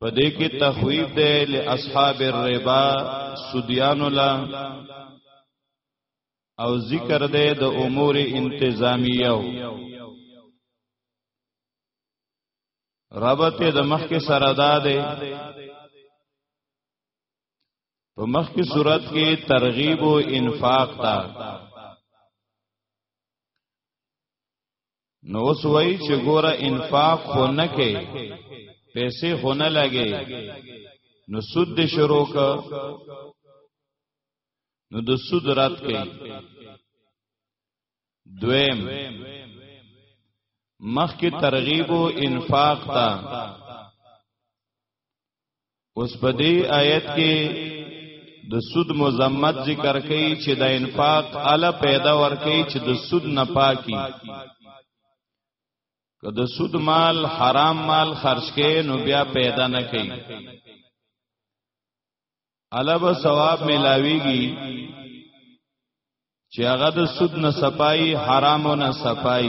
په دې کې تخویب دی له اصحاب الربا سودیان لا او ذکر دی د امور انتظامیه ربط د مخ کې سره دا دی په مخ کې صورت کې ترغیب او انفاق تا نو اوس وای چې ګوره انفاق خو نه کې پیسې خو نه لګي نو سود دې شروع ک نو د سود رات کوي دویم مخکې ترغیب او انفاق تا اوس په دې آیت کې د سود مزمت ذکر کوي چې د انفاق اله پیدا ور کوي چې د سود نه پاکي که د سود مال حرام مال خرج کې نو بیا پیدا نه کوي اله به ثواب ملاويږي چې هغه د سود نه صفای حرامو نه صفای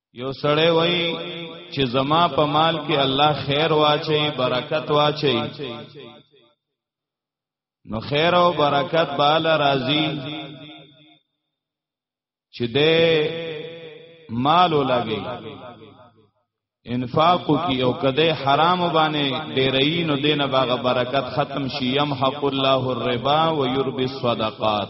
یو سړی وای چې زما په مال کې الله خیر واچي برکت واچي نو خیر او برکت بال راضی چې دې مال ولګي انفاق کی او کده حرام باندې ډیرې نو دینه باغ برکت ختم شي يم حق الله الربا ويربي الصدقات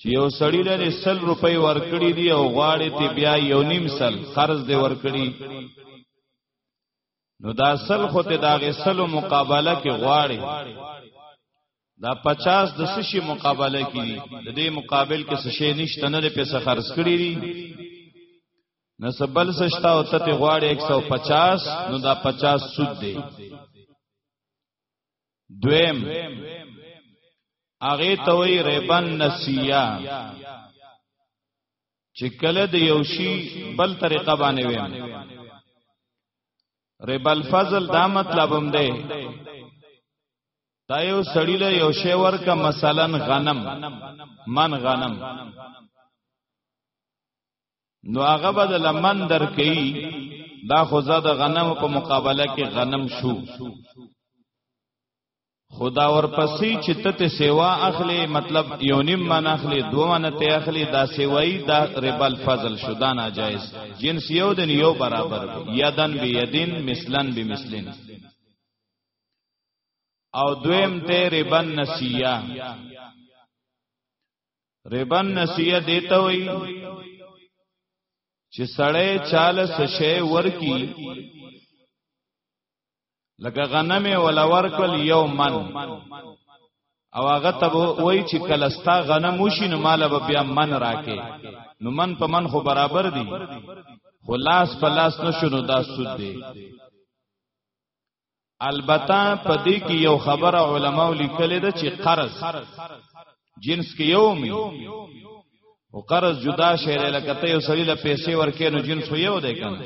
چې یو سړی له سل روپۍ ورکړي دی او غواړي ته بیا یو نیم سل قرض دی ورکړي نو دا سل خو ته دا غسلو مقابله کې غواړي دا 50 د سشي مقابله کې دي د دې مقابل کې سشي نشته نه پیسې خرج کړي دي نسبل سشتا او ته غواړي 150 نو دا 50 سود دی دویم هغه ته وی ریبن نسیه چې کله د یو شی بل طریقه باندې ویم ربا الفضل دا مطلب هم دی تا یو سړی له یو شی ورکا مثلا غنم من غنم نو هغه به د لمن درکې دا خو زاد غنم په مقابله کې غنم شو خدا ورپسې چې ته سیوا اخلي مطلب یو نیم من اخلي دوه من ته اخلي دا سیوای دا ربا الفضل شو دا ناجایز جنس یو دن یو برابر یدن بی یدین مثلن بی مثلن او دویم ته ربا نسیه ربا نسیه دیته وی چې سړی چاله سشې ورکی لکه غنم ولا ورکل یو من او هغه ته وای چې کلستا غنم وشي نو مال به بیا من راکې نو من په من خو برابر دي خلاص په لاس نشونو دا سود دی البته په دې کې یو خبره علماو لیکلې ده چې قرض جنس کې یو می او قرض جدا شی دی لکه ته یو سړي له پیسې ورکې نو جنس خو یو دی کنه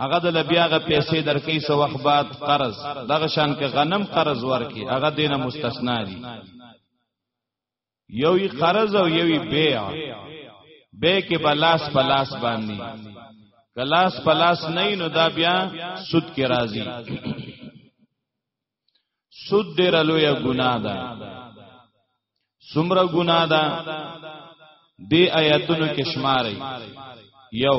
هغه د لبیاغه پیسې درکې سو وخت بعد قرض دغه شان کې غنم قرض ورکې هغه دینه مستثنا دي یوی قرض او یوی بیع بیع کې بلاس پلاس باندې کلاس پلاس نه نو دا بیا سود کې راځي سود ډیر لوی ګناه ده سمره ګناه ده دی آیاتونو کې شمارې یو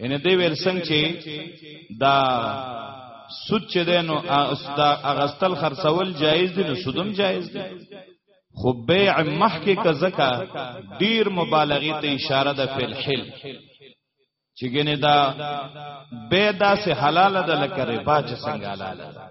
ان دې ویل څنګه چې دا سود چې ده نو دا اغستل خرڅول جایز دي نو سودم جایز دي خو بیع محکی که زکا ډیر مبالغه ته اشاره ده په الحل چې ګنې دا به داسې حلاله ده لکه ربا چې څنګه حلاله ده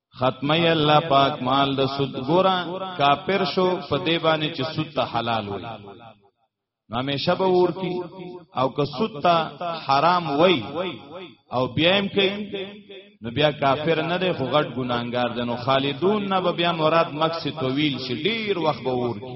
ختمي الله پاک مال د سود ګورا کافر شو په دی باندې چې سود ته حلال وي همیشه به ور کی او که سود ته حرام وي او بیایم کوي نو بیا کافر نه دی خو غټ ګناګار دی نو خالدون نه به بیا مراد مکس طویل شي ډیر وخت به ور کی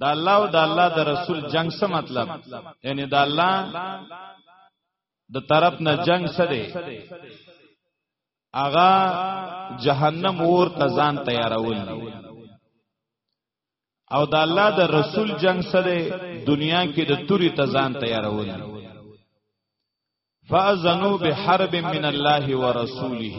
د الله او د الله د رسول جنگ څه مطلب یعنی د الله د طرف نه جنگ څه دی اغا جهنم اور ته ځان تیارول او د الله د رسول جنگ څه دی دنیا کې د توري ته ځان تیارول فاذنوا بحرب من الله ورسوله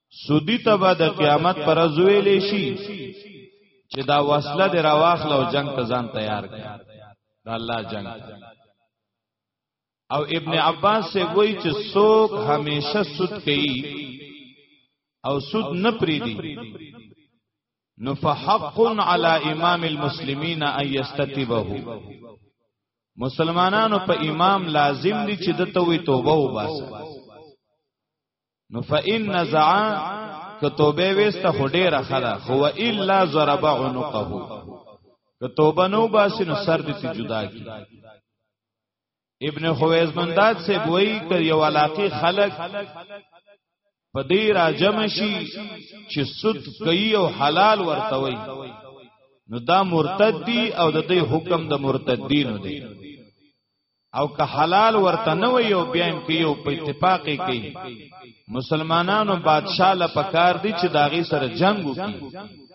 سودی ته به د قیامت پر ورځ ویلې شي چې دا وسله د راواخله او جنگ ته ځان تیار کړي د الله جنگ او ابن عباس سے وای چې څوک همیشه سود کوي او سود نه پریدي نو فحق علی امام المسلمین ان یستتبه مسلمانانو په امام لازم دي چې د توبه وباسي نو فإن نزع که توبه وست خو ډیره خلا هو الا ضرب عنقه که توبه نو باسی نو سر دې جدا کی ابن خویز منداد سے بوئی که یو علاقی خلق په دې راجم شي چې سود کوي او حلال ورته وي نو دا مرتد دي او د دې حکم د مرتدینو دی او که حلال ورته نه وي او بیا هم کې یو په اتفاق کې مسلمانانو بادشاہ لا پکار دي چې داغي سره جنگ وکړي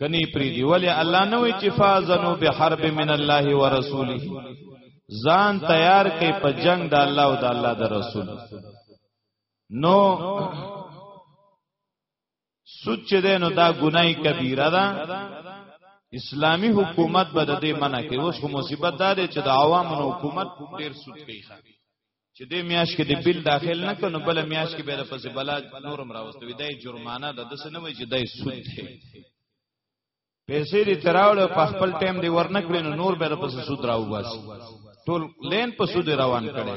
کني پری دی ولی الله نه وی چې فازنو بحرب من الله ورسوله ځان تیار کړي په جنگ د الله او د الله د رسول نو سود چې ده نو دا ګناي کبیره ده اسلامی حکومت به د دې منع کوي اوس خو مصیبت دا دی چې د عوامو حکومت ډیر سود کوي چې دې میاش کې د بل داخل نه کنو بل میاش کې به د پسې بلا نورم راوستوي دای جرمانه د دسه نه وي چې دای سود دی پیسې دې تراول په خپل ټیم دی ورنکړي نو نور به د پسې سود راو باسي ټول لین په سود روان کړي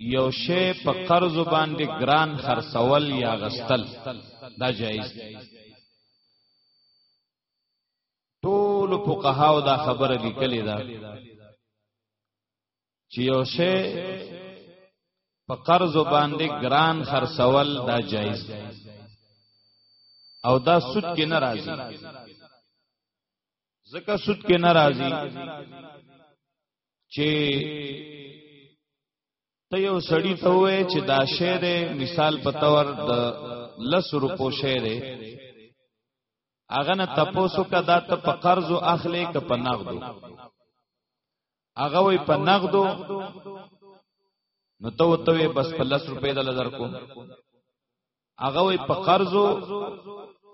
یو شی په قرض باندې ګران خرڅول یا غستل دا جایز دی ټول فقهاو دا خبره لیکلې ده چې یو شی په قرض باندې ګران خرڅول دا جایز دی او دا سود کې ناراضي زکه سود کې ناراضي چې ته یو سړی ته وې چې دا شی دی مثال په تور د لس روپو شی دی هغه نه تپوسو کا دا ته په قرض او اخلي ک په نغدو هغه وې په نغدو نو ته وته بس په لس روپې د لزر کو هغه وي په قرضو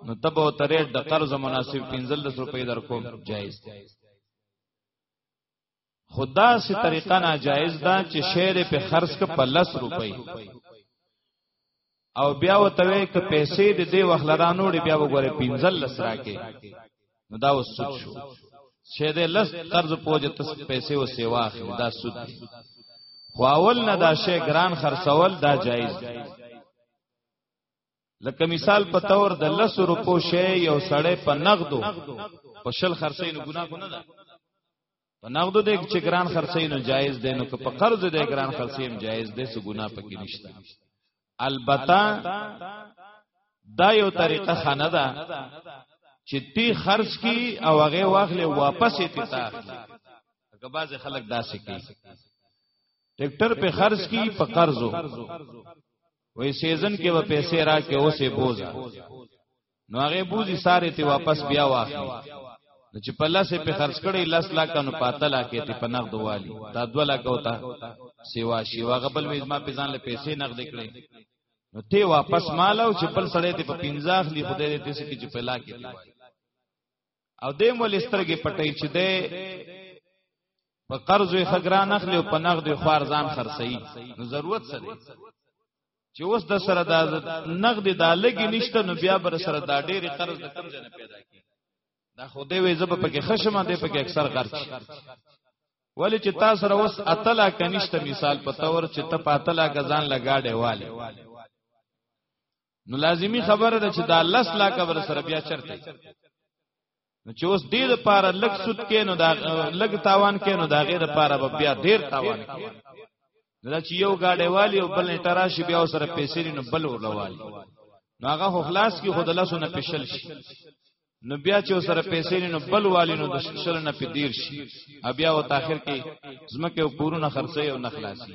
نو تبو ترې د قرض مناسب 15 روپۍ در کوم جایز دی خدا سي طریقه ناجایز ده چې شعر په خرج ک په 10 روپۍ او بیا وتوي ک پیسې د دې وخلرانو لري بیا وګوره 15 لس راکې نو دا اوس سود شو چې د لس قرض پوجا ته پیسې او سیوا اخلي دا سود دی خو اول نه دا شی ګران خرڅول دا جایز دی لکه مثال په تور د لس روپو شی یو سړی په نقدو په شل خرڅې نو ګناه کو نه ده په نقدو دې چې ګران خرڅې نو جایز دی نو که په قرض دې ګران خرڅې هم جایز دی څه ګناه پکې نشته البته دا یو طریقه خانه ده چې تی خرج کی او هغه واخلې واپس یې تی تا که بعض خلک داسې کوي ټریکټر په خرج کی په قرضو وې سیزن کې و پیسې را کې اوسې بوزا نو هغه بوزي ساره ته واپس بیا واخلي نو چې په لاسه په خرج کړي لاس لا کنو پاته لا کې ته په نقد والی تا دو لا کوتا سیوا شی واغه بل وې ما په ځان له پیسې نقد کړي نو ته واپس مال او چې بل سړی ته په 50 اخلي خدای دې تاسو کې چې په لا کې او دې مول استرګې پټې چې دې په قرض خګران اخلي او په نقد خوار ځان خرڅي نو ضرورت څه دی چې اوس د سره د نقد د لګي نشته نو بیا بر سره دا ډېری قرض د کم ځنه پیدا کی دا خو دې وې زب پکې خشمه دې پکې اکثر خرچ ولی چې تاسو سره اوس اتلا کنيشته مثال په تور چې ته پاتلا غزان لګاډه والي نو لازمی خبره ده چې دا لس لا کبر سره بیا چرته نو چې اوس دې لپاره لګ سود کې نو دا لګ تاوان کې نو دا غیر لپاره به بیا ډیر تاوان کې دا چې یو گاډي والی او بل تراشي بیا سره پیسې نو بل ورلوالي نو هغه خلاص کې خود لاسو نه پېشل شي نو بیا چې سره پیسې نو بل والی نو د شل نه په دیر شي بیا او تاخر کې زمکه او پورونه خرڅي او نخلاصي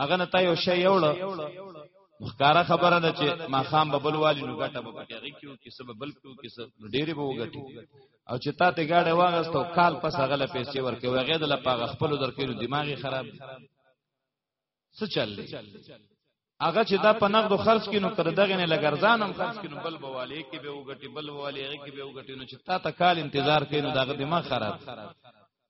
هغه نه تا یو شی یوړ مخکاره خبره ده چې ما خام ببل والی نو ګټه به پکې غي کیو کې سبب بل کیو کې سبب ډېری به وګټي او چې تا ته گاډه واغستو کال پس هغه له پیسې ورکې وغې د لپاره خپل درکې دماغي خراب څه چل دی هغه چې دا په نقد خرج کینو کړه دغه نه لګرزان هم خرج کینو بل بواله کې به وګټي بل بواله کې به وګټي نو چې تا ته کال انتظار کینو دغه دماغ خراب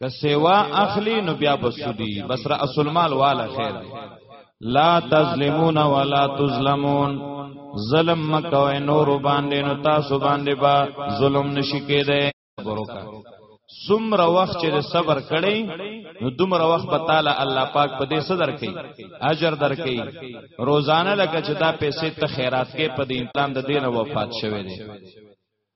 که سیوا اخلی نو بیا بسودی بس را اصل مال والا خیر لا تظلمون ولا تظلمون ظلم مکوئ نور باندې نو تاسو باندې با ظلم نشی کېده بروکا سمره وخت چې صبر کړي نو دومره وخت په تعالی الله پاک په دې صدر کوي اجر درکې روزانه لکه چې دا پیسې ته خیرات کې په دې انتظام د دینه وفات شوه دي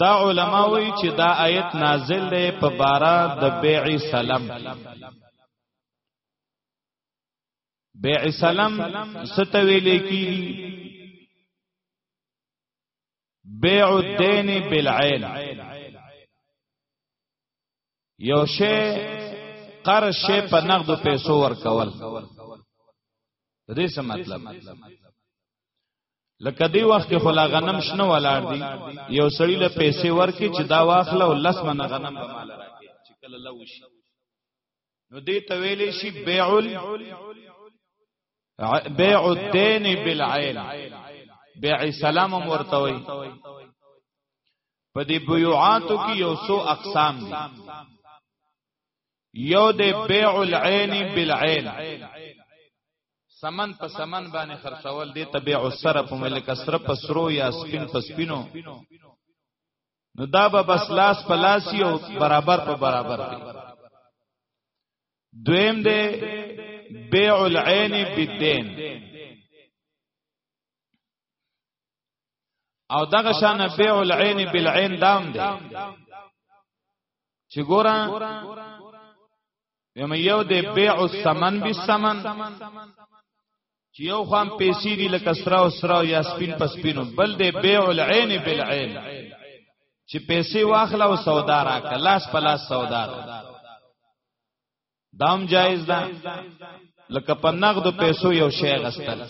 دا علما وایي چې دا آیت نازل دی په بارا د بیع سلام بیع سلام ستویل کی بیع الدین بالعین یو شی قرض شی په نقد پیسو ورکول دې څه مطلب لکه دی وخت کې خلا غنم شنه ولاړ دي یو سړی له پیسې ورکې چې دا واخله او لس من غنم به مال راکې چې کله لا وشي نو دې ته ویلې شي بیعل بیع الدین بالعین بیع سلام ورته وي په دې بیعاتو کې یو څو اقسام دي یو د بیع العین بالعین سمن په سمن باندې خرڅول دي تبيع سر په ملک سر په سرو یا سپین په سپینو نو دا به بس لاس په لاس یو برابر په برابر دی دویم دی بیع العین بالدین او دغه شان بیع العین بالعین دام دی چې ګورا یم یو د بیع الثمن بالثمن چې یو خام پیسې دی لکه سرا او سرا یا سپین پس سپینو بل د بیع العین بالعین چې پیسې واخلا او سودا راکړه لاس په لاس سودا راکړه دام جایز ده لکه په نقد پیسو یو شی غستل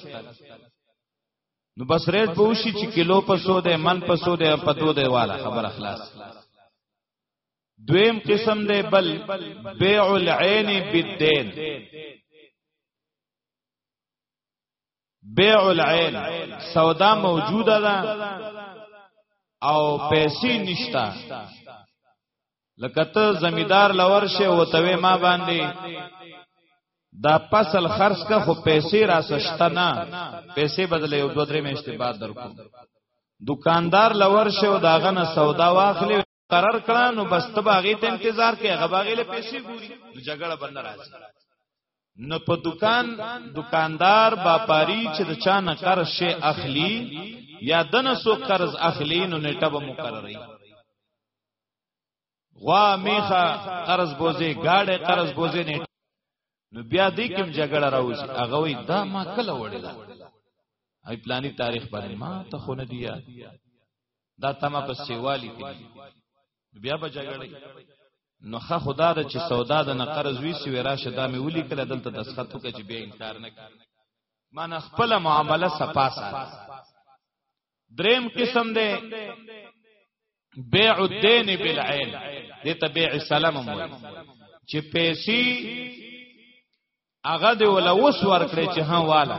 نو بس ریټ په وشي چې کیلو په سو ده من په سو ده په دو ده والا خبر اخلاص دویم قسم ده بل بیع العین بالدین بیع العین سودا موجوده ده او پیسې نشتا لکه ته زمیدار لور شه او توې ما باندې دا فصل خرج کا خو پیسې را سشته نه پیسې بدلې او دوه درې میاشتې بعد درکو دکاندار لور شه او داغه نه سودا واخلې قرار کړه نو بس ته باغې ته انتظار کې هغه باغې له پیسې ګوري د جګړه بند راځي نو په دکان دکاندار باپاری چې د چا نه قرض شي اخلي یا دنه سو قرض اخلي نو نیټه به مقرري غوا میخه قرض بوزي گاډه قرض بوزي نه نو بیا دې کوم جګړه راوځي هغه وي دا ما کله وړل ای پلاني تاریخ باندې ما ته خو نه دی یاد دا تما په سیوالی کې بیا به جګړه نو خه خدا د چې سودا د نقرز وی سی وراشه دا مې ولي کړه دلته دسخط وکړي چې بیا انکار نه کړ مان خپل معامله سپاسه دریم قسم دی بیع الدین بالعین دته بیع سلام مو چې پیسې هغه دی ولا اوس ورکړي چې ها والا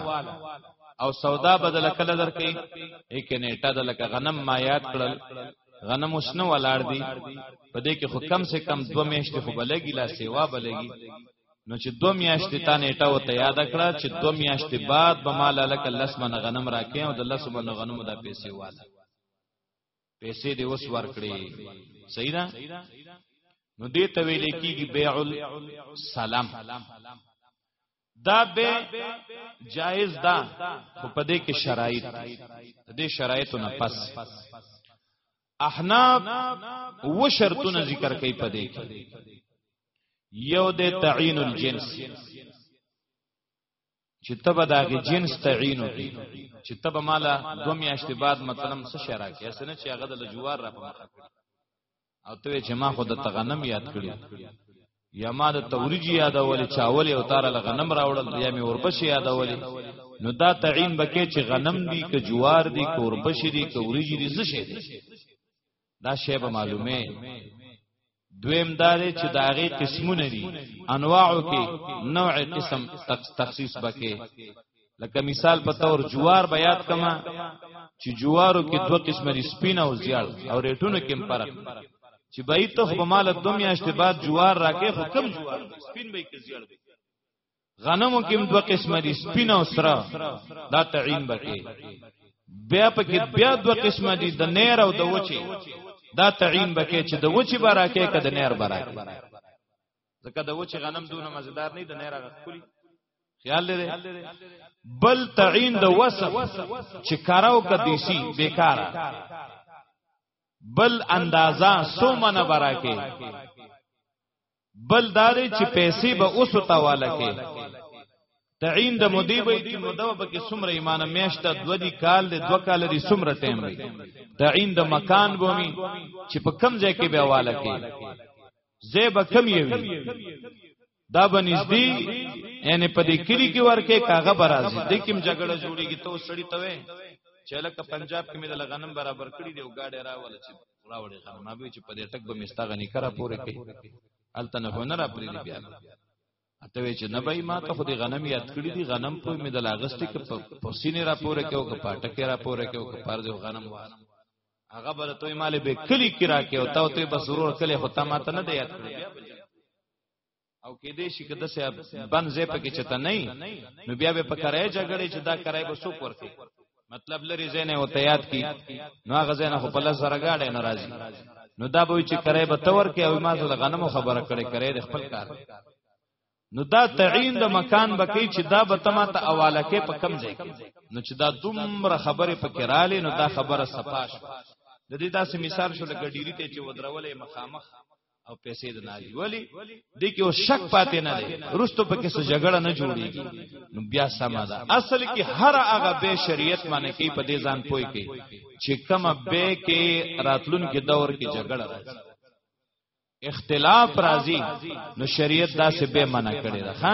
او سودا بدل کله درکې یک نیټه د لکه غنم ما یاد کړل غنم وسنه ولاړ دی په دې کې خو کم سے کم دو میاشتې خو بلګی لا سیوا بلګی نو چې دو میاشتې تا نیټه وته یاد کړه چې دو میاشتې بعد به مال لکه لس من غنم راکې او د لس من غنم د پیسې والا پیسې دې اوس ورکړي صحیح ده نو دې ته ویل کېږي بيع السلام دا به جائز ده خو په دې کې شرایط دې شرایطو نه پس احناب و شرطونه ذکر کوي په دې کې یو د تعین الجنس چې تبه دا غي جنس تعینو کی چې تبه مالا دو میاشتې بعد مثلا څه شرا کې اسنه چې هغه د جوار را په مخه کړی او ته چې ما خو د تغنم یاد کړی یا ما د توریجی یادولې چاول او تار لغنم راوړل یا می اوربش یادولې نو دا تعین بکې چې غنم دی که جوار دی که اوربش دی که اوریجی دی څه شي دا شی به معلومه دویم دا دی چې دا غي قسمونه دي انواعو کې نوع قسم تخصیص بکې لکه مثال په تور جوار بیات کما چې جوارو کې دوه قسمه دي سپین او زیړ او ریټونو کې فرق چې بای ته په مال د میاشتې بعد جوار راکې خو کم جوار سپین به کې زیړ غنمو کې دوه قسمه دي سپین او سره دا تعین بکې بیا پکې بیا دوه قسمه دي د نیر او د وچی دا تعین بکې چې د وچی براکه کې د نیر براکه ځکه د وچی غنم دونه مزیدار نه د نیر غخولي خیال لري بل تعین د وسف چې کاراو کديسي بیکاره بل اندازا سو منه براکه بل داري چې پیسې به اوس تاواله کې تعین د مودی به چې مودو به کې سمره ایمان میاشت د ودی کال د دوه کال لري سمره ټیم وي تعین د مکان بومي چې په کم ځای کې به حواله کې زه به کم یوي دا به نږدې یعنی په دې کلی کې ورکه کاغه برازي د کوم جګړه جوړیږي ته سړی ته وې چې لکه پنجاب کې مې د غنم برابر کړی دی او گاډي راول چې راوړې خان ما به چې په دې ټک به مستا غني کرا پورې کوي الته نه هنر اپری دی بیا اته وی چې نه بای ما ته خو دې غنم یاد کړی دی غنم په مې د لاغستې کې په سینې را پورې کې او په پټکې را پورې کې او په پردې غنم واه هغه بل توې مال به کلی کرا کې او تاو ته بس ضرور کلی خو تا ما ته نه دی یاد کړی او کې دې شي کده سه بن زې پکې چته نه نو بیا به پکړای جګړې چې دا کرای به سوک ورته مطلب لري زینه او تیات کی نو هغه زینه خو بل سره گاډه ناراضي نو دا به چې کرای به تور کې او ما ته غنمو خبره کړي کرای د خپل کار نو دا تعین د مکان بکی چې دا به تما ته اواله کې په کم ځای نو چې دا دومره خبره پکې رااله نو دا خبره سپاش د دې داسې مثال شو لکه ډیری ته چې ودرولې مخامخ او پیسې د ناجی ولی د کې او شک پاتې نه دی رستو په کې څه جګړه نه جوړیږي نو بیا سما ده اصل کې هر هغه به شریعت باندې کې په دې ځان پوي کې چې کومه به کې راتلون کې دور کې جګړه راځي اختلاف راځي نو شریعت دا څه به منع کړی ده ها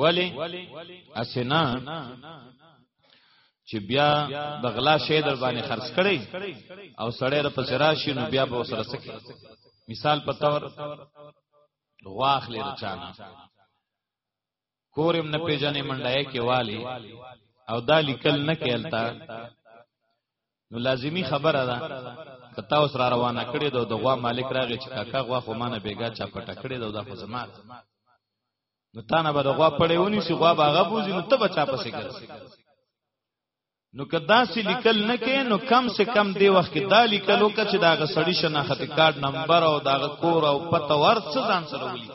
ولی اسنا چې بیا د غلا شی در باندې خرڅ کړي او سړی را پس راشي نو بیا به وسره سکي مثال په تور غواخلې رچانه کورم نه پیژنې منډای کې والی او دا لیکل نه کېلتا نو لازمی خبره ده کتا اوس را روانه کړی دو د غوا مالک راغی چې کاکا غوا خو مانه بیګا چا پټه کړی دو د خو زما نو تا نه به د غوا پړې ونی شي غوا باغه بوزي نو ته بچا پسې ګرځي نو کدا سې لیکل نه کې نو کم سه کم دی وخت کې دا لیکلو کې چې دا غسړی شناخت کارت نمبر او دا کور او پته ورڅ ځان سره ولي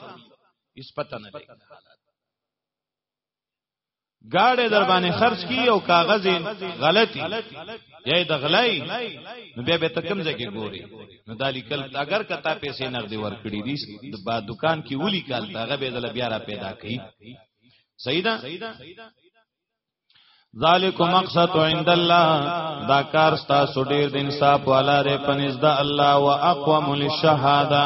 اس پته نه لګي گاڑی در باندې خرج کی او کاغذ غلطی یی د غلای نو بیا به تکم ځکه ګوري نو دالی کل اگر کتا پیسې نر دی ور کړی دي د با دکان کې ولی کال داغه به دل بیا را پیدا کړي سیدا ذالک مقصد عند الله دا کار ستا سډیر د انصاف والا ر پنځ د الله واقوم للشهاده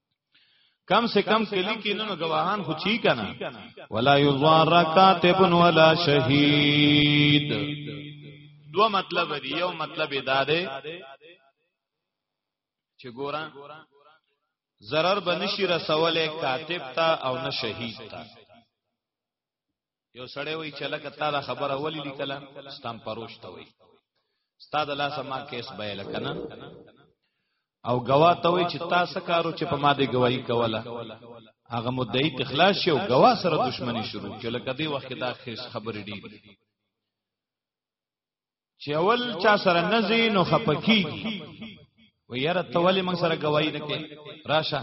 کم سے کم کلی کې نن گواهان خو چی کنه ولا یضار کاتب ولا شهید دو مطلب دی یو مطلب دا دی چې ګورا zarar بنشي رسوله کاتب تا او نه شهید تا یو سړی وای چې لکه تا دا خبره ولی لیکله ستام پروش ته وای ستا د لاسه ما کیس بیل کنه او گوا ته وای چې تا سکارو چې په ما دی گواہی کوله هغه مدعی تخلاص شو گوا سره دښمنی شروع چې لکه دی وخت دا خیس خبرې ډیر چې اول چا سره نزي نو خپکی و یاره ته ولی موږ سره گواہی نه کې راشه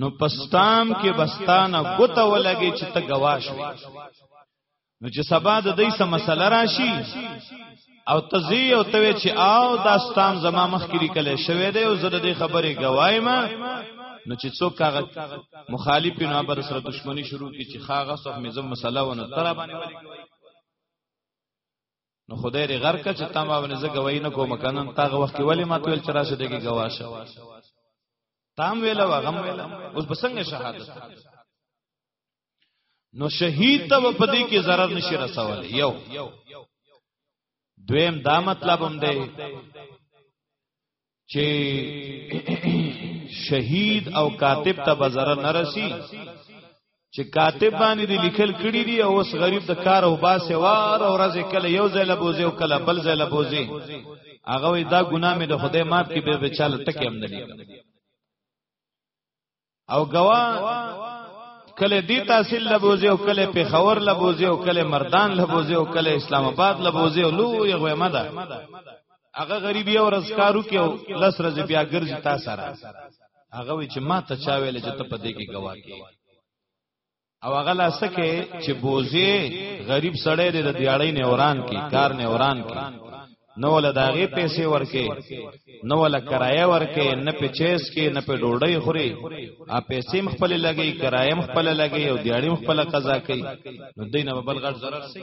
نو پستام کې بستانه ګوته ولګي چې ته گواش وي نو چې سبا د دې سم مسله راشي او تزي او توي چې آو داستان زما مخ کې لیکل شوی دی او زه د دې خبرې گوایم نو چې څوک هغه مخالفینو ابر سره دښمنی شروع کی چې خاغه څوک مې زم مسله ونه تر باندې ولي نو خدای دې غر کچ تم باندې زه گواہی نه کوم کنن تاغه وخت ولی ما تل چر راشه دیږي گواشه تام ویلا وغم ویلا اوس بسنګ شهادت نو شهید ته په دې کې zarar نشي رسول یو دویم دا مطلب هم دی چې شهید او کاتب ته به zarar نه رسی چې کاتب باندې دی لیکل کړی دی او اوس غریب د کار او باسه وار او ورځ کله یو ځای لبوزي او کله بل ځای لبوزي هغه وی دا ګناه مې د خدای مات کې به بچاله ټکی هم نه لیکم او غوا کله دی تحصیل لبوزي او کله پیښور لبوزي او کله مردان لبوزي او کله اسلام آباد لبوزي او لو یو غومه ده هغه غریبي او رزکارو کې او لس رز بیا ګرځي تا سره هغه وی چې ما ته چا ویل چې ته په دې کې گواه کې او هغه لاسکه چې بوزي غریب سړی دی د دیاړی نه اوران کی کار نه اوران کی نو ول داغه پیسې ورکې نو ول کرایه ورکې نه په چیس کې نه په ډوډۍ خوري ا پیسې مخپل لګي کرایه مخپل لګي او دیاړی مخپل قضا کوي نو دینه بل غټ zarar سي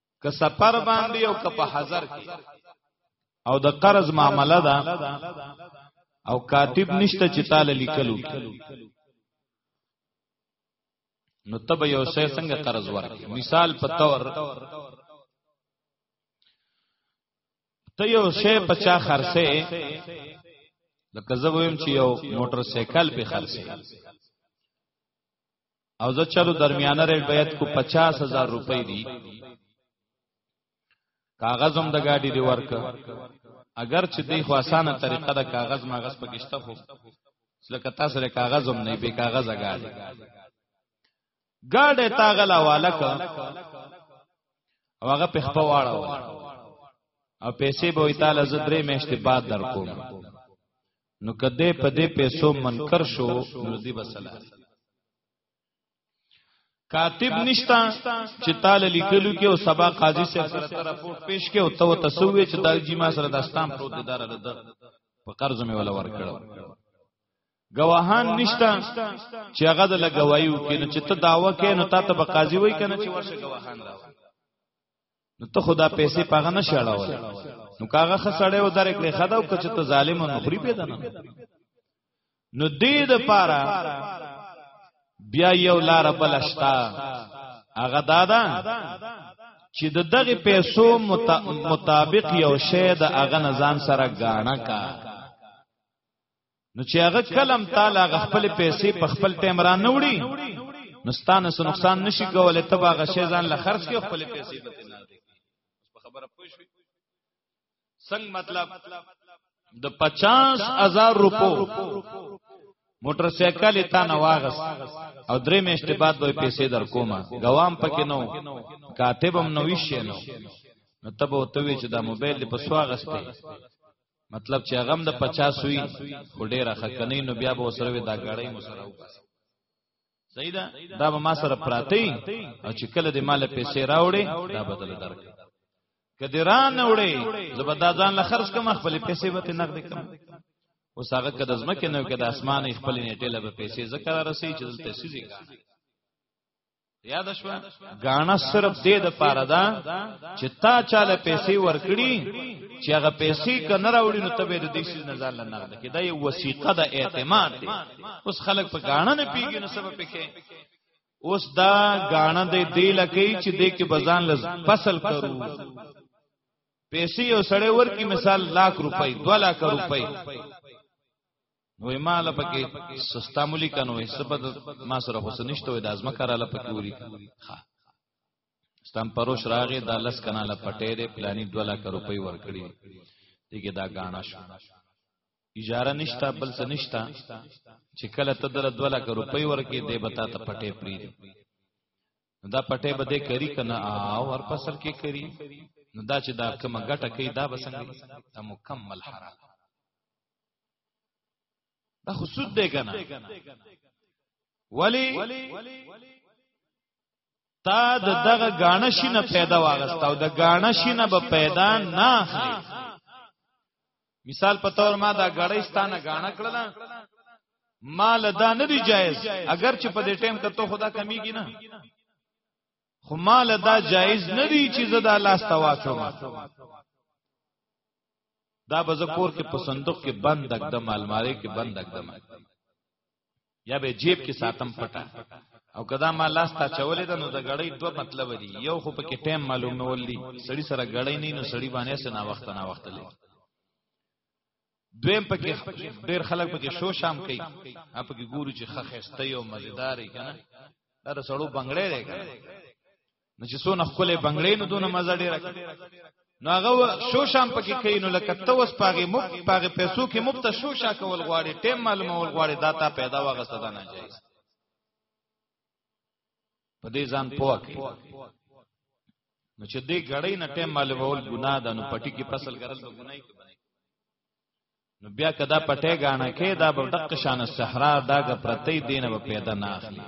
که سفر باندې او که په حضر کې او د قرض معامله ده او کاتب نشته چې تاله لیکلو نو تب یو سه څنګه قرض ورکړي مثال په تور ته یو شی په چا خرڅه لکه زه ویم چې یو موټر سایکل په خرڅه او زه چلو درمیانه ریټ بیعت کو 50000 روپۍ دی کاغذ هم د ګاډي دی ورک اگر چې دی خو اسانه طریقه د کاغذ ماغذ پکشته خو لکه تاسو له کاغذ هم نه به کاغذ غاړي ګاډه تاغلا والک او هغه په خپل واړه او پیسې به وی تعالی زدرې مېشته بعد درکوم نو کده په دې پیسو منکر شو نو دی بسلا کاتب نشتا چې تال لیکلو کې او سبا قاضي سره سره رپورټ پیش کې او تو تسوي چې دا جی ما سره داستان پروت دی دار ده په قرض مې ولا ور کړو گواهان نشتا چې هغه د لګوایو کې نو چې ته داوا کې نو تا ته به قاضي وای کنه چې ورشه گواهان راو نو ته خدا پیسې پاغه نه شړاول نو کاغه خسړې و درک لې خدا او کچ ته ظالم نو خري پیدا نه نو دې د پاره بیا یو لار بلشتا هغه دادا چې د دغه پیسو مطابق یو شی د هغه نزان سره غاڼه کا نو چې هغه کلم تعالی هغه خپل پیسې په خپل ټیم را نه وړي نو ستانه سو نقصان نشي کولای تبا هغه شی ځان له خرج کې خپل پیسې به نه دی په خبره پوه شو څنګه مطلب د 50000 روپو موټر سایکل ته نه واغس او درې میاشتې بعد به پیسې در کومه غوام پکې نو کاتبم نو ویشه نو نو تبه وتوی چې دا موبایل په سواغسته مطلب چې هغه د 50 وي خو ډیره خکنې نو بیا به سره دا غړې مو سره وباسي صحیح ده دا به ما سره پراته او چې کله د مال پیسې راوړې دا بدل درک کدی را نه وړې زبدا ځان له خرج کم خپل پیسې به ته نقد کم اوس هغه کده زمکه نو کده اسمان خپل نیټه له پیسې ذکر رسي چې دلته سيزي یاد شو غاڼه صرف دې د پاره ده چې تا چاله پیسې ورکړي چې هغه پیسې کنه راوړي نو تبه د دې شي نظر نه نقد کې دا یو وثیقه د اعتماد دی اوس خلک په غاڼه نه پیږي نو سبب پکې اوس دا غاڼه دې دې لکې چې دې کې بزان لز فصل کرو پیسې او سړې ورکی مثال لاک روپۍ 2 لاک روپۍ نو ما لپکه سستا ملي کنو سبد ما سره خو سنشته وې د ازمه کار لپکه وري ها ستم پروش راغې د لس کناله پټې دې پلاني 2 لک روپۍ ورکړي دغه دا غاڼه شو اجاره نشتا بل څه نشتا چې کله ته در 2 لک روپۍ ورکې دې بتا ته پټې پری دا پټې بده کری کنه او ور فصل کې کری نو دا چې دا کومه ګټه کوي دا بسنګ دا مکمل حرام دا خو سود دی کنه ولی تا د دغه غاڼه شینه پیدا واغستا او د غاڼه شینه به پیدا نه اخلي مثال په تور ما دا غړې ستانه غاڼه کړل مال دا نه دی جایز اگر چې په دې ټیم کې ته خدا کمیږي نه خو مال دا جایز نه دی چې زه دا لاس ته واچوم دا به زه کور کې په صندوق کې بند اکدم الماری کې بند اکدم یا به جیب کې ساتم پټه او کدا ما لاس ته چولې ده نو د غړې دوه مطلب دي یو خو په کې ټیم معلومول دي سړی سره غړې نه نو سړی باندې سنا وخت نه وخت لې دویم پکې ډیر خلک پکې شو شام کوي اپ کې ګورو چې خخسته یو مزیداري کنه دا سړو بنگړې دی کنه نو چې سونه خپل بنگړې نو دونه مزه ډیره نو هغه شو شام پکې کوي نو لکه ته وس پاغه مف پاغه پیسو کې مفت شو شا کول غواړي ټیم معلومول غواړي داتا پیدا واغسته دا نه جایز په دې ځان پوه کړئ نو چې دې غړې نه ټیم معلومول ګناه ده نو پټي کې فصل ګرل به ګناي کې بنای نو بیا کدا پټه غاڼه کې دا به دق شان صحرا داګه پرتې دینه به پیدا نه اخلي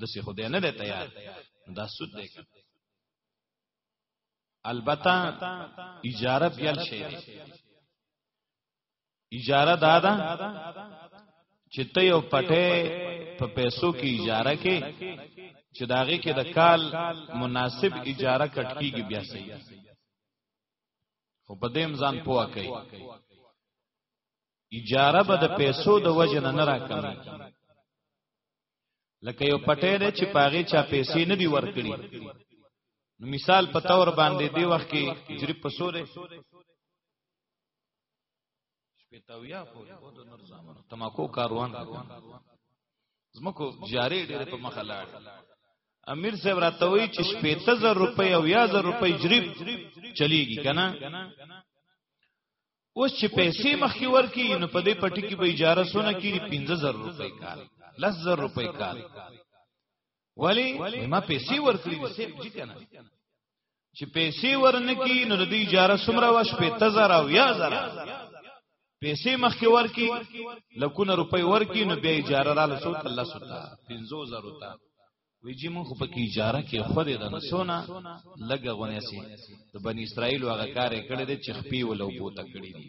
د څه خو دې نه دی تیار دا سود دی البته اجاره بیل شي اجاره دا ده چې ته یو پټه په پیسو کې اجاره کې چې داغه کې د کال مناسب اجاره کټ کیږي بیا سي خو په دې ځان پوها کوي اجاره به د پیسو د وجه نه نه راکمي لکه یو پټه ده چې پاغه چا پیسې نه دی ورکړي نو مثال په تور باندې دی وخت کې جری په سورې شپې تاویا پورې او د نور زامنو تماکو کاروان زمکو جارې ډېر په مخه لاړ امیر صاحب راتوي چې شپې ته زر روپۍ او یا زر روپۍ جریب چلیږي کنه اوس چې پیسې مخکې ورکی نو په دې پټي کې به اجاره سونه کیږي 15000 روپۍ کال 10000 روپۍ کال ولی ما پیسې ورکړي دي سیب جی کنه چې پیسې ورنکی نو د دې اجاره سمره واش په تزر او یا زرا پیسې مخکې ورکی لکونه روپۍ ورکی نو بیا اجاره را لسو الله ستا 50000 وتا وی جی مون خو پکې اجاره کې خورې ده نو سونا لګه غونې سي د بنی اسرائیل هغه کار کړی دی چې خپې ولو بوته کړی دی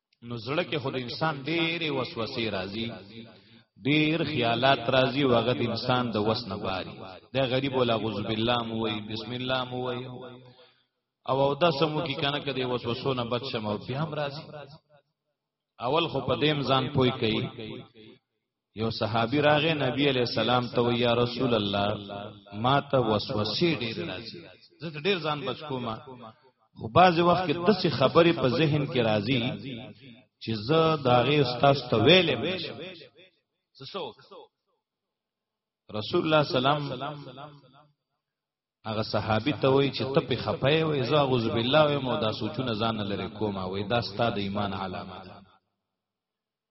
نو زړه کې خود انسان ډېرې وسوسې راځي ډېر خیالات راځي وغه د انسان د وس نه باري دا غریب ولا غوذ بالله مو وي بسم الله مو وي او او د سمو کې کنه کې د وسوسو نه بچ شم او بیا هم راځي اول خو په دیم ځان پوي کوي یو صحابي راغې نبی علی السلام ته یا رسول الله ما ته وسوسه ډیر راځي زه ډیر ځان بچ کوم خو بعضی وخت کې داسې خبرې په ذهن کې راځي چې زه داغه استاد ته ویلې مشم څوک رسول الله سلام هغه صحابي ته وای چې ته په خپای وای زه اعوذ بالله وای مو دا سوچونه ځان لري کومه وای دا ستاد ایمان علامه ده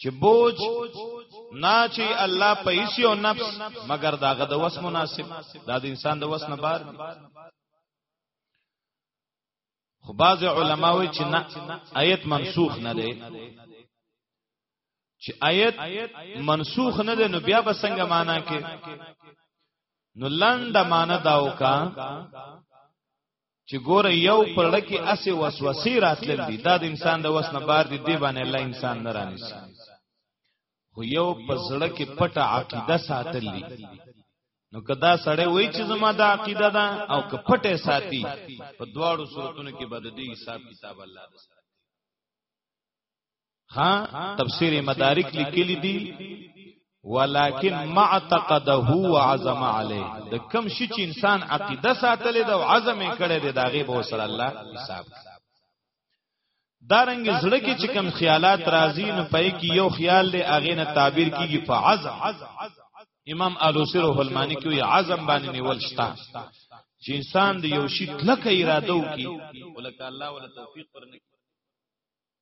چې بوج نه چې الله په هیڅ یو نفس مگر داغه د وس مناسب دا د انسان د وس نه بار دی خو بعض علماوی چې نه آیت منسوخ نه دی چې آیت منسوخ نه دی نو بیا به څنګه معنا کې نو لنډه معنا دا وکا چې ګوره یو پرړه کې اسې وسوسې راتلل دي دا د انسان د وس نه بار دي دی باندې الله انسان نه رانیسي خو یو پزړه کې پټه عقیده ساتل دي نو کدا سړی وای چې زما د عقیده ده او که پټه ساتي په دواړو صورتونو کې بد دی حساب کتاب الله ده ها تفسیر مدارک لیکلی دی ولكن ما اعتقده وعزم عليه د کم شي چې انسان عقیده ساتلې ده او عزم یې کړی دی داغه به سره الله حساب دارنګ زړه کې چې کم خیالات راځي نو پې کې یو خیال دی اغه نه تعبیر کیږي په عزم امام الوسی روح المانی کوي عزم باندې نیول شتا چې انسان د یو شي کلک اراده وکي ولکه الله ولا توفیق ورنکړي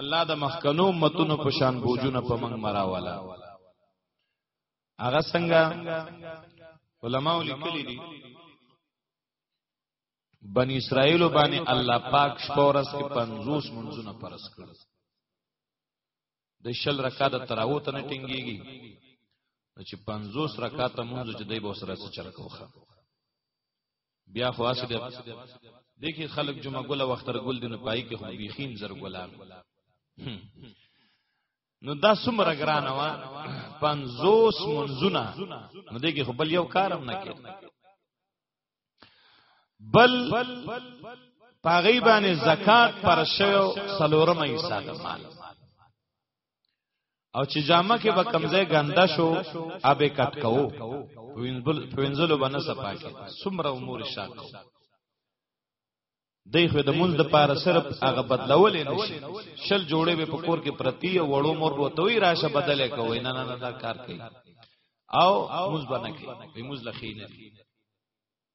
الله د مخکنو متونو په شان بوجونه په موږ مراواله هغه څنګه علماء لیکلي دي بنی اسرائیل باندې الله پاک شپورس کې 50 منځونه پرس کړ د شل رکعات تراوت نه ټینګيږي چې 50 رکعات مونږ چې دای به سره سره چل کوخه بیا خو اسې ده دیکي خلک جمعه ګله وخت تر ګل دین پای کې خو بیخیم زر ګلاب نو دا څومره ګرانه وا 50 منزونه نو دغه خو بل یو کارم نه کړ بل پاغي باندې زکات پر شوی سلورمه حصہ د مال او چې جامه کې به کمزې ګنده شو ابه کټ کو پوینځلو باندې صفاکه سمره امور شاک دی خو د مونږ د پاره صرف هغه بدلول نه شي شل جوړې به پکور کې پرتی او وړو مور وو توي راشه بدلې کوي نه نه دا کار کوي او مونږ باندې کوي مونږ لخینه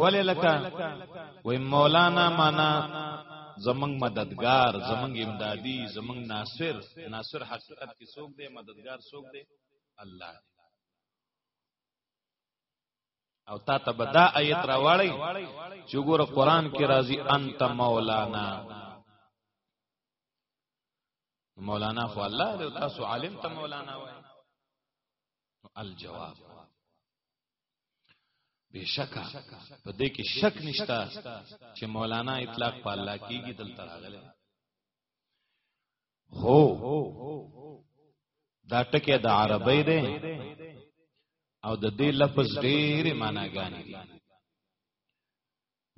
ولې لکه وای مولانا معنا زمنګ مددگار زمنګ امدادي زمنګ ناصر ناصر حقیقت کې څوک دی مددگار څوک دی الله دی او تا ته بدا آیت راوړی چې ګوره قران کې راځي انت مولانا مولانا خو الله دی تاسو عالم ته مولانا وای الجواب بشکا په دې کې شک نشتا چې مولانا اطلاق په الله کېږي دلته راغلی هو دا ټکی د عربی دی او د دې لفظ ډېر معناګانې دي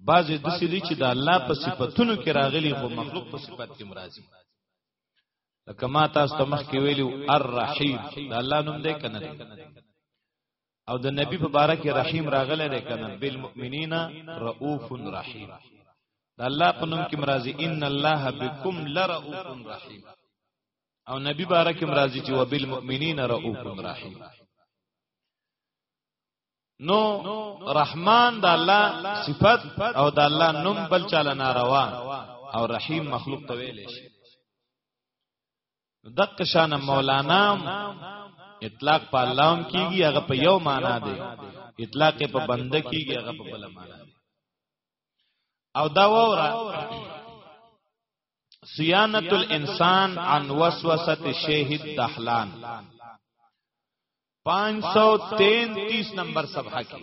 بعضې داسې دي چې د الله په صفتونو کې راغلي خو مخلوق په صفت کې مرাজি لکه ما تاسو ته مخکې ویلو الرحیم د الله نوم دی کنه او د نبی په باره کې رحیم راغلی دی کنه بالمؤمنین رؤوف رحیم د الله په نوم کې مرাজি ان الله بكم لرؤوف رحیم او نبی باره کې مرাজি چې وبالمؤمنین رؤوف رحیم نو رحمان د الله صفت او د الله نوم بل چاله ناروا او رحیم مخلوق ته ویل شي دغه شان مولانا اطلاق په الله هم کیږي هغه په یو معنا دی اطلاق په بنده کیږي هغه په بل معنا دی او دا وره صیانت الانسان عن وسوسه شهید دحلان 533 نمبر صفحه کې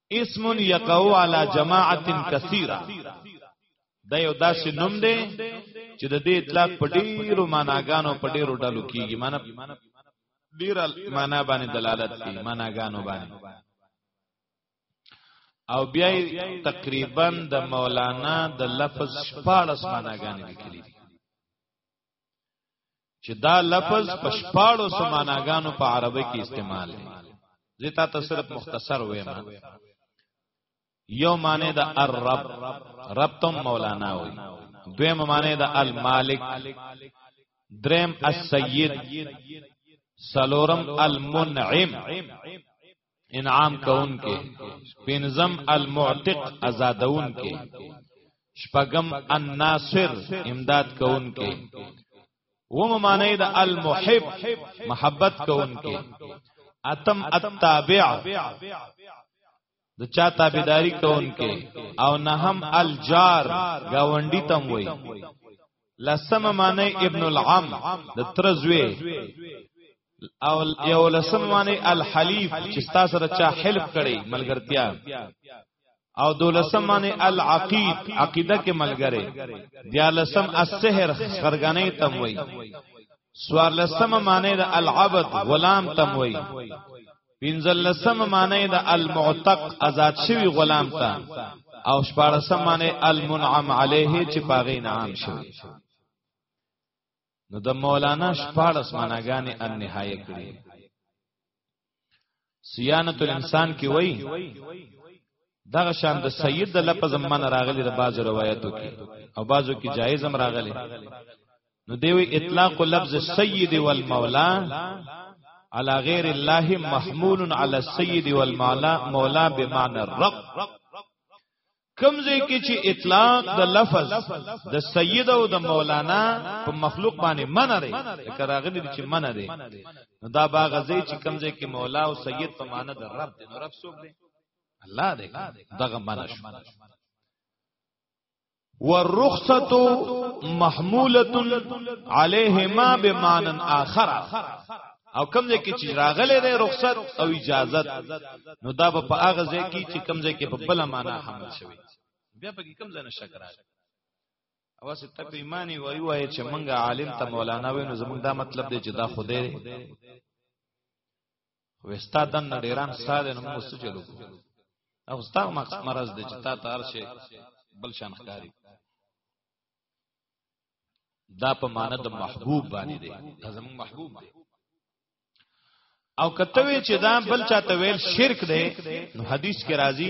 اسم یقو علی جماعت کثیره دا یو داسې نوم دی چې د دې اطلاق په ډیرو معناګانو په ډیرو ډلو کیږي معنی ډیر معنا باندې دلالت کوي معناګانو باندې او بیا تقریبا د مولانا د لفظ 14 معناګانې لیکلي دي چې دا لفظ په شپاړو سماناګانو په عربی کې استعمال دی زه تا ته صرف مختصر وایم یو معنی د الرب رب تم مولانا وي دویم معنی د المالک دریم السید سلورم المنعم انعام کون کې پنځم المعتق آزادون کې شپږم الناصر امداد کون کې وم معنی د المحب محبت کون کې اتم التابع د چا تابعداري کون کې او نهم الجار گاونډي تم وای لسم معنی ابن العم د ترزوی او یو لسم معنی الحلیف چې ستا سره چا حلف کړي ملګرتیا او دولسم معنی العقید عقیده کې ملګری دیالسم السحر خرګنې تم وای سوار لسم معنی د العبد غلام تم وای پنځلسم معنی د المعتق آزاد شوی غلام ته او شپارسم معنی المنعم علیه چې پاغې نعام شوی نو د مولانا شپارس معناګانې ان نهایه کړی سیانت الانسان کې وای دغه شان د سید د لفظ من راغلی د بعضو روایتو کې او بعضو کې جایز هم راغلی نو دیوی اطلاق لفظ سید والمولا على غیر الله محمول على السید والمولا مولا بمعنى الرب کمزې کې چې اطلاق د لفظ د سید او د مولانا په مخلوق باندې من لري لکه راغلی چې من لري دا باغ ځای چې کمزې کې مولا او سید په معنی د رب دی نو رب څوک دی الله دې دغه منش والرخصه محموله عليهما بمعنى اخر او کوم ځای کې چې راغلي دی رخصت او اجازه نو دا به په هغه ځای کې چې کوم ځای کې په بل معنا حمل شوی بیا په کوم ځای نه شک راغلی او څه تک ایمانی وای وای چې منګه عالم ته مولانا وینو زمونږ دا مطلب دی چې دا خدای وستا دن نه ډیران ساده نو موږ څه چلو او ستا مقصد مرز دی چې تا ته هر شي بل شان ښکاری دا په معنی د محبوب باندې دی دا زموږ محبوب دی او کتوی چې دا بل چاته ویل شرک دی نو حدیث کې راځي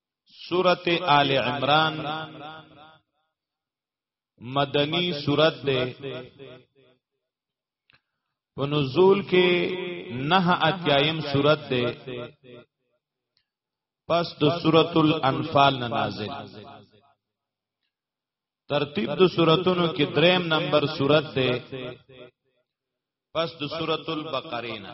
سورت آل عمران مدنی سورت ده په نزول کې نه اتیایم سورت ده پس د سورت الانفال نه نازل ترتیب د سوراتونو کې دریم نمبر سورت ده پس د سورت البقره نه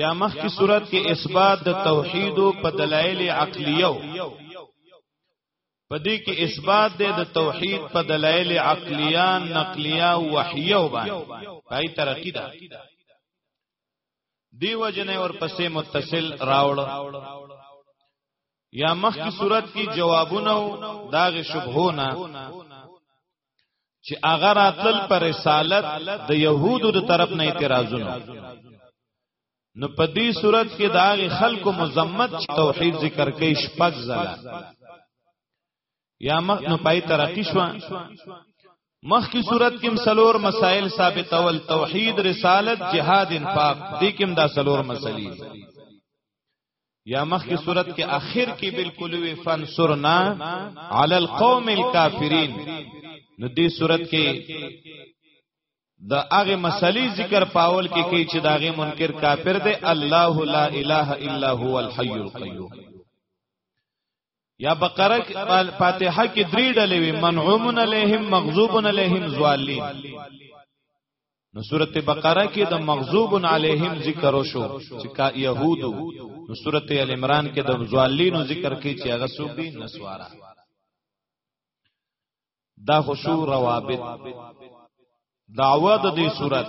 یا مخ کی صورت کې اثبات د توحید په دلایل عقلیو پدې کې اثبات دی د توحید په دلایل عقلیه نقلیه او وحیه باندې پای ترقی ده دیو جنې اور پسې متصل راوړ یا مخ کی صورت کی جوابونه او داغ شبهونه چې هغه راتل پر رسالت د يهودو د طرف نه اعتراضونه نو په دې صورت کې دا غي خلکو مزمت توحید ذکر کوي شپږ زله یا مخ نو پای ترقی شو مخ کی صورت کې مسلور مسائل ثابت اول توحید رسالت جهاد انفاق دې کې دا سلور مسلې یا مخکې صورت کې اخر کې بالکل وی فنصرنا علی القوم الکافرین نو دې صورت کې د هغه مسلې ذکر پاول کې کوي چې داغه منکر کافر دی الله لا اله الا هو الحي القيوم یا بقره فاتحه کې درې ډلې وي منعومن علیهم مغضوبن علیهم ضالین نو سورته بقره کې د مغضوب علیهم ذکر وشو چې کا يهودو نو سورته ال عمران کې د ضالینو ذکر کې چې هغه سو دي نسوارا دا خشوع روابط دعوه د دې صورت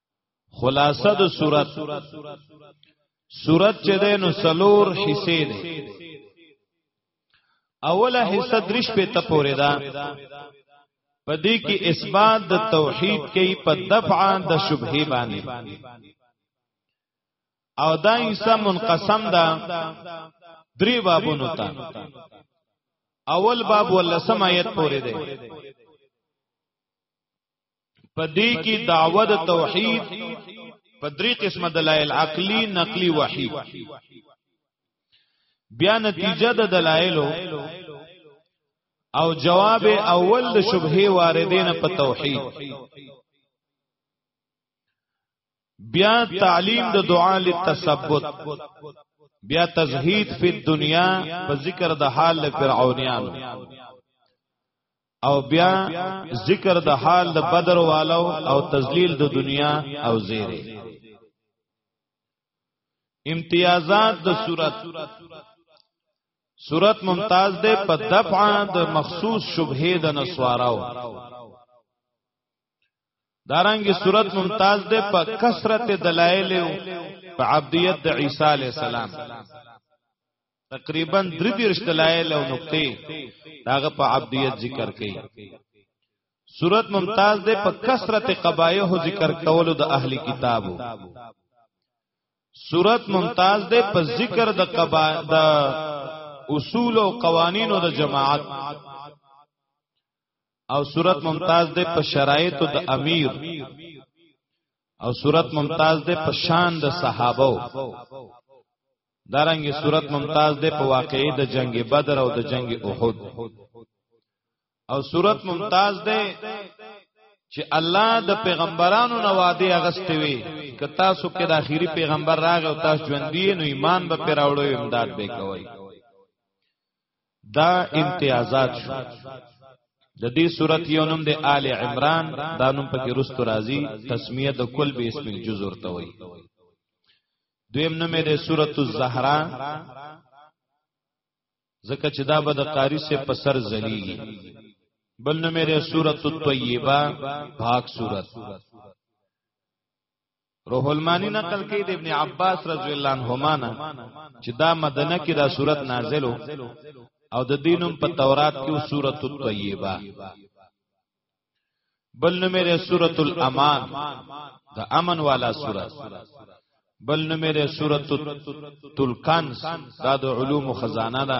خلاصه د صورت صورت چې ده نو سلور حصے ده اوله حصہ درش په تپورې ده پدې کې اثبات د توحید کې په دفع د شبهه باندې او دا حصہ منقسم ده درې بابونو ته اول باب ولسم آیت پورې ده په دې کې دعوه د توحید په درې قسمه دلایل عقلی نقلی وحی بیا نتیجه د دلایلو او جواب اول د شبهه واردین په توحید بیا تعلیم د دعا لتثبت بیا تزهید فی الدنیا په ذکر د حال فرعونیانو او بیا ذکر د حال د بدر والو او تذلیل د دنیا او زیره امتیازات د صورت صورت ممتاز ده په دفعه د مخصوص شبهه د نسواراو دارنګي صورت ممتاز ده په کثرت دلایل او په عبدیت د عیسی علی السلام تقریبا درې دیرش دلایل او نقطې داغه په عبدیت ذکر کړي صورت ممتاز ده په کثرت قبایح ذکر کولو د اهلی کتابو صورت ممتاز ده په ذکر د قبا د اصول او قوانینو د جماعت او صورت ممتاز ده په شرایط د امیر او صورت ممتاز ده په شان د صحابه دارنګي صورت ممتاز ده په واقعي د جنگ بدر او د جنگ احد او صورت ممتاز ده چې الله د پیغمبرانو نه وعده اغستې وي که تاسو کې د اخیری پیغمبر راغی او تاسو ژوند دی نو ایمان به پیراوړو امداد به کوي دا امتیازات شو د دې صورت یو نوم د آل عمران دا نوم پکې رستو راځي تسمیه د کل به اسم الجز ورته وي دویم نوم د سورۃ الزهرا زکه چې دا به د قاری سے په سر زلیږي بل نوم د سورۃ الطیبه پاک سورۃ روح المانی نقل کوي د ابن عباس رضی الله عنهما نه چې دا مدنه کې دا صورت نازلو او د دینم په تورات کې سورۃ الطیبه بل نو میرے سورۃ الامان د امن والا سورۃ بل نو میرے سورۃ الکنز دا د علوم خزانه ده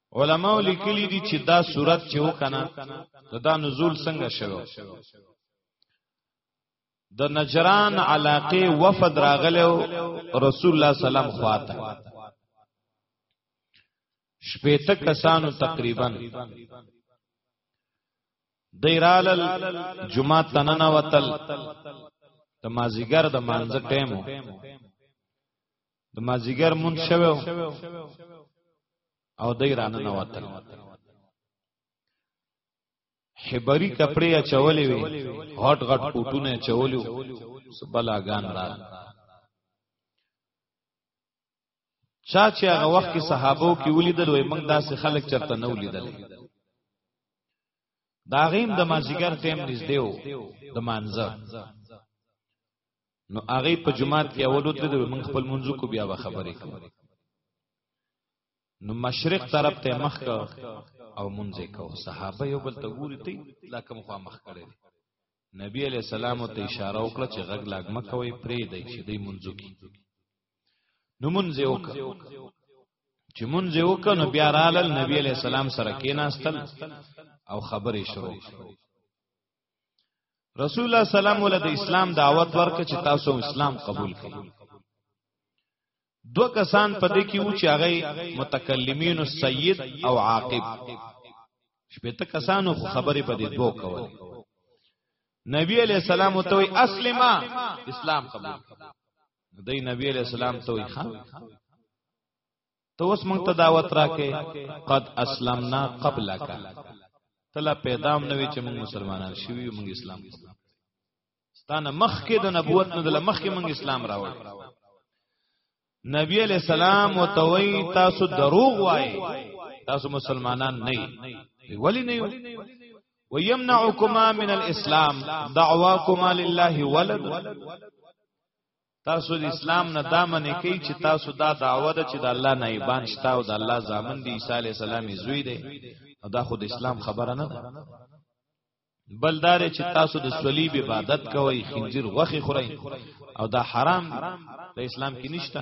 علماء لیکلی دي چې دا صورت چې وکنه دا, دا نزول څنګه شوه د نجران علاقه وفد راغلو رسول الله سلام خواته شپېته کسانو تقریبا دیرال جمعه تنن وتل د مازیګر د مانځ ټیمو د مازیګر مونږ شوو او دای رانه نه وتل حبری کپڑے چولې وي هټ غټ کوټونه چولیو سبلاګان را چا چې هغه وخت کې صحابو کې ولیدل وي موږ داسې خلک چرته نه ولیدل دا غیم د مازیګر ټیم نږدې وو د مانزه نو هغه په جماعت کې اولو ته موږ خپل منځو کو بیا خبرې کوو نو مشرق طرف ته مخ کا او منځ کو صحابه یو بل ته ګوري ته لا کوم خوا مخ کړي نبی علیہ السلام ته اشاره وکړه چې غږ لاګ مکوي پرې دی چې دی منځو کې نو منځ وکړه چې مونږ یو کنو بیا رالل نبی علی السلام سره کیناستل او خبرې شروع رسول الله سلام ول د اسلام دعوت ورک چې تاسو اسلام قبول کړئ دو کسان په دې کې و چې هغه متکلمین السید او عاقب شپته کسانو خبرې په دې دوه کول نبی علیہ السلام ته وی اسلمه اسلام قبول دی نبی علیہ السلام ته وی خان ته اوس مونږ ته دعوت راکې قد اسلمنا قبلک تلا پیدام نوې چې مونږ مسلمانان شوي مونږ اسلام ستانه مخ کې د نبوت نه د مخ کې مونږ اسلام راوړ نبی علیہ السلام وتوي تاسو دروغ وای تاسو مسلمانان نه یې ولی نه یو ويمنعكما من الاسلام دعواكما لله ولد تاسو د اسلام نه دا منې کوي چې تاسو دا دعوه ده چې د الله نایبان شته او د الله ځامن دی عیسی علی السلام زوی دی او دا خود اسلام خبره نه ده بلدار چې تاسو د صلیب عبادت کوئ خنزیر غوخي خورئ او دا حرام دی اسلام کې نشته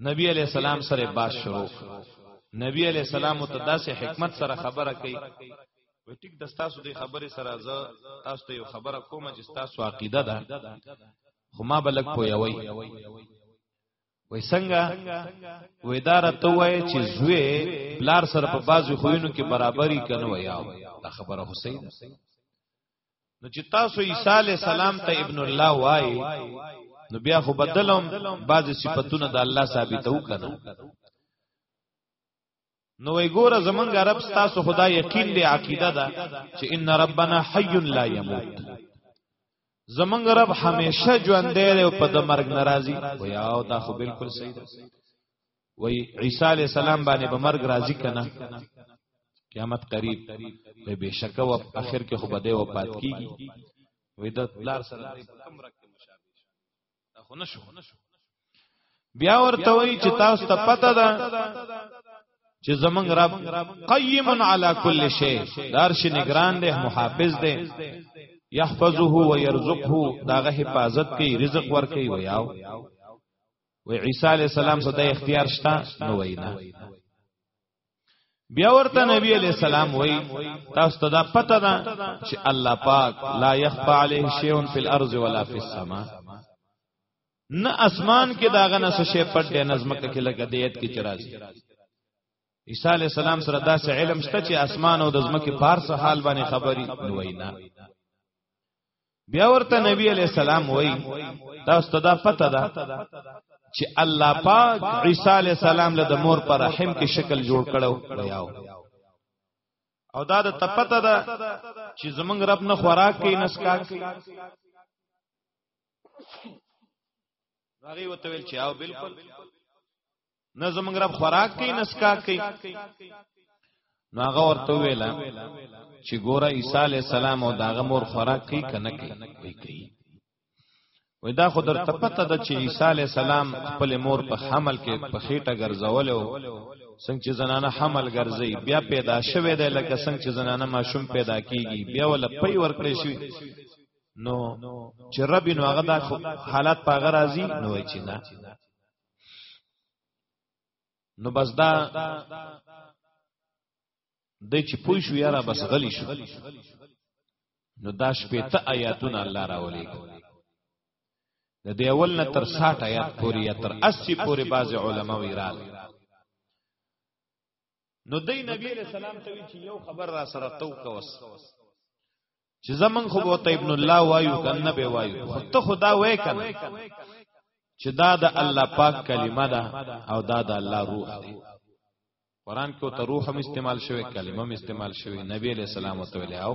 نبی علی السلام سره باس شروع نبی علی السلام ته داسې حکمت سره خبره کوي وی ټیک د تاسو د خبرې سره زه تاسو ته یو خبره کوم چې تاسو عقیده ده خو ما بلک پویوي وای څنګه وې دار ته وای چې زوی بلار سره په بازو خوینو کې برابرۍ کنه وای دا خبره حسین نو چې تاسو عیسی علی السلام ته ابن الله وای نو بیا خو بدلم بعض صفاتونه د الله ثابتو کنه نو وی ګوره زمونږ رب تاسو خدا یقین دی عقیده ده چې ان ربنا حی لا یموت زمونږ رب همیشه ژوند دی او په د مرګ ناراضي ویا او دا خو بالکل صحیح ده وای عیسی علی السلام باندې به مرګ راځي کنه قیامت قریب به بشک او اخر کې خو به دی وفات کیږي وې د لار سره کم رکھ مشابه شو خو نشو بیا ورته وای چې تاسو ته پته ده چې زمنګ رب قیم علی کل شی دارش نگران دی محافظ دی یحفظه و یرزقه داغه حفاظت کوي رزق ورکوي ویاو وی عیسی علی السلام څخه د اختیار شته نو وینا بیا ورته نبی علی السلام وی تاسو ته دا پته ده چې الله پاک لا یخفى علیه شیء فی الارض ولا فی السما نه اسمان کې داغه نه څه شی پټ دی نظمکه کې لګه دیت کې چرایي عیسی علی السلام سره داسې علم شته چې اسمان او د زمکه پارس حال باندې خبري نو وینا بیا ورته نبی علی السلام وای تاسو ته دا پته ده چې الله پاک عیسی علی السلام له د مور پر رحم کې شکل جوړ کړو یاو او دا د تپته ده چې زمنګ رب نه خوراک کوي نسکا کوي هغه وتویل چې او بالکل نه زمونږ رب خوراک کوي نسکا کوي نو هغه ورته ویل چې ګوره عیسی علی السلام او داغه مور خوراک کوي کنه کوي وای کوي وای دا خو درته پته ده چې عیسی علی السلام خپل مور په حمل کې په خېټه ګرځول او څنګه چې زنانه حمل ګرځي بیا پیدا شوه دی لکه څنګه چې زنانه ماشوم پیدا کیږي بیا ول پي ورکړې شي نو چې رب نو هغه دا حالات په غرازي نو چې نه نو بس دا د چې پوي شو یاره بس غلی شو نو دا شپې ته آیاتونه الله راولې د دې اول نه تر 60 آیات پورې یا تر 80 پورې بعض علما ویرال نو دی نبی علیہ السلام ته وی چې یو خبر را سره تو کوس چې زمون خو بوته ابن الله وایو کنه به وایو خو ته خدا وای کنه چې دا د الله پاک کلمه ده او دا د الله روح دی قران کې ته روح هم استعمال شوی کلمه هم استعمال شوی نبی علیہ السلام ته ویل او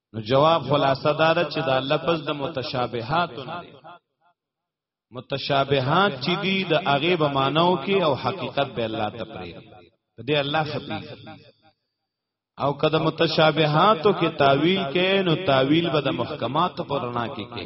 نو جواب خلاصه دار چې دا لفظ د متشابهات نه دی متشابهات چې دی د هغه به مانو کې او حقیقت به الله ته پرې دې الله خپي او کده متشابهاتو کې تعویل کې نو تعویل به د محکمات پر رڼا کې کې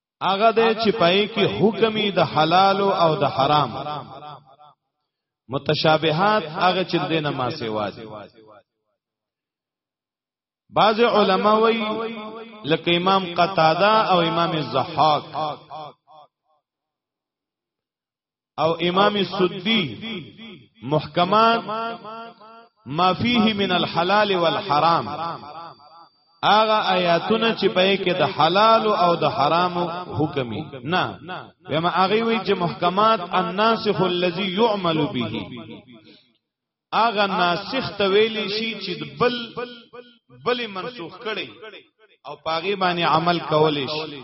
هغه د چپای کې حکمي د حلال او د حرام متشابهات هغه چې د نه ما سیوا دي بعض علما وی لکه امام قتاده او امام الضحاک او امام سدی محکمان ما فيه من الحلال والحرام اغه آیاتونه چې په کې د حلال او د حرام حکمي نه یما اغه وی چې محکمات الناسخ الذي يعمل به اغه ناسخ ته ویل شي چې بل بل منسوخ کړي او پاغي باندې عمل کول شي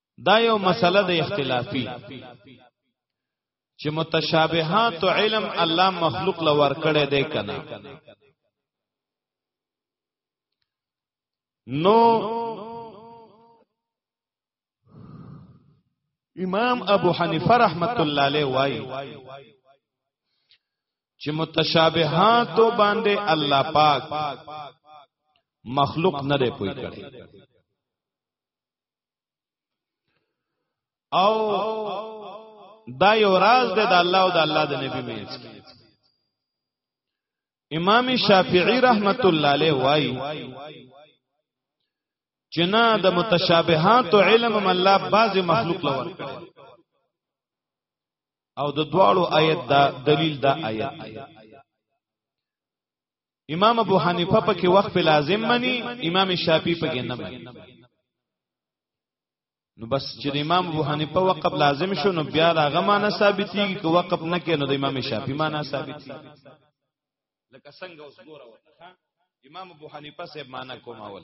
دا یو مسله د اختلافي چې متشابهات علم الله مخلوق لور کړي دی کنه نو امام ابو حنیفه رحمت الله علیه وای چې متشابهات باندې الله پاک مخلوق نه دی پوي کړی او دا یو راز دی د الله او د الله د نبی مینس امام شافعی رحمت الله علیه وای جنا د متشابهات علم الله بعض مخلوق لور کړي او د دواړو آیت دا دلیل دا آیت دی امام ابو حنیفه په کې وقف لازم مني امام شافعي په کې نه مني نو بس چې امام ابو حنیفه وقف لازم شو نو بیا هغه معنا ثابتېږي که وقف نه کینو د امام شافعي معنا ثابتېږي لکه څنګه اوس ګوره امام ابو حنیفه صاحب معنا کومه ول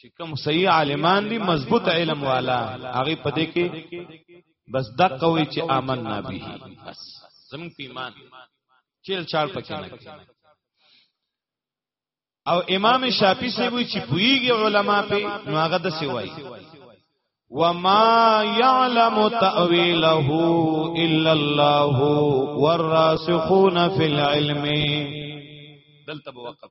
چې کوم صحیح عالمان دي مضبوط علم والا هغه پدې کې بس دقه وی چې آمنا به بس زمون په ایمان چیل چال پکې نه او امام شافعی سی وی چې پویږي علما په نو هغه د سی وای وما يعلم تأويله إلا الله والراسخون في العلم دلته وقف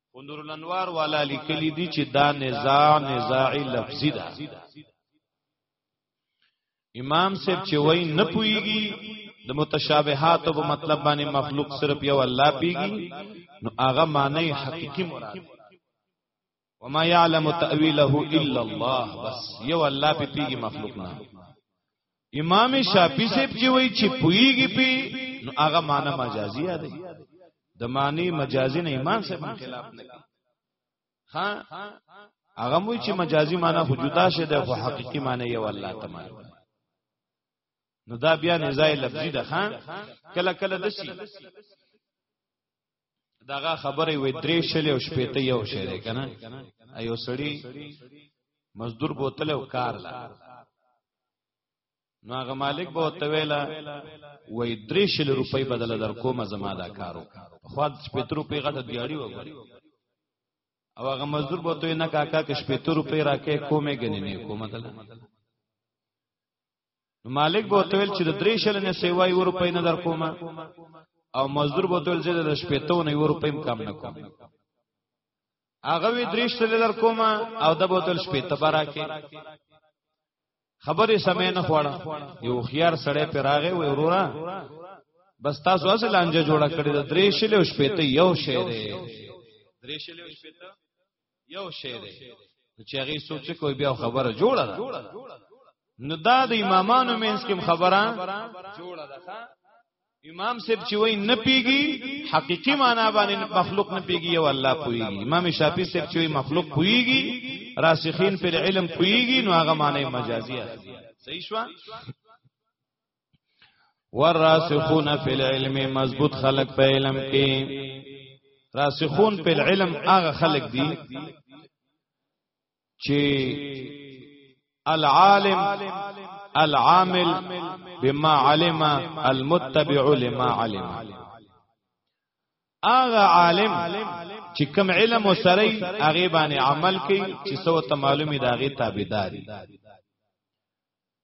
خوندور الانوار والا لیکلی دی چې دا نزاع نزاع لفظی ده امام صاحب چې وای نه پويږي د متشابهات او مطلب باندې مخلوق صرف یو الله پیږي نو هغه معنی حقيقي مراد وما يعلم تاويله الا الله بس یو الله پیږي مخلوق نه امام شافعی صاحب چې وایي چې پویږي پی نو هغه معنی مجازي ده د معنی مجازي نه امام صاحب خلاف نه کوي ها هغه مو چې مجازي معنی خو جدا شه ده خو حقيقي معنی یو الله تعالی نو دا بیا نزای لفظي ده خان کله کله دسی داغه خبرې وې درې شلې او شپې ته یو شې ده کنه ایو سړی مزدور بوتل او کار لا نو هغه مالک به وته ویلا وې درې شلې روپۍ بدل در کومه زما دا کارو خو شپې تر روپۍ غټه دیاړي وګوري او هغه مزدور بوتل نه کاکا کې شپې تر روپۍ راکې کومه غنې نه کومه دل نو مالک به تویل چې د درې شل نه سیوا یو روپۍ نه در کومه او مزدور به تویل چې د شپېتو نه یو روپۍ کم نه کوم هغه وی درې شل در کومه او د بوتل شپېته برا کې خبرې سمې نه خوړه یو خيار سړی پر راغې وې وروره بس تاسو اصل لانجه جوړه کړې د درې شل او شپېته یو شی دی درې شل او شپېته یو شی دی چې هغه سوچ کوي بیا خبره جوړه ده نو دا د امامانو مینس کې خبره جوړه ده امام صاحب چې وای نه پیږي حقيقي معنا باندې مخلوق نه پیږي او الله پويږي امام شافعي صاحب چې وای مخلوق پويږي راسخين پر علم پويږي نو هغه معنی مجازي اخلي صحیح شو والراسخون فی العلم مضبوط خلق په علم کې راسخون په علم هغه خلق دي چې العالم العامل بما علم المتبع لما علم اغه عالم چې کوم علم وسره هغه باندې عمل کوي چې سو ته معلومي داغه تابعداري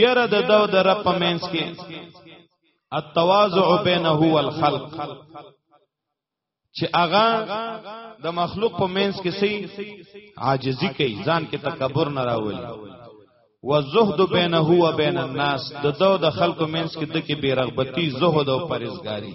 یره د دو د رب په منځ کې التواضع بینه والخلق چې اغا د مخلوق په منځ کې سي عاجزي کوي ځان کې تکبر نه راولي والزهد بینه و بین الناس د دو د خلکو منځ کې د کې بیرغبتی زهد او پرهیزګاری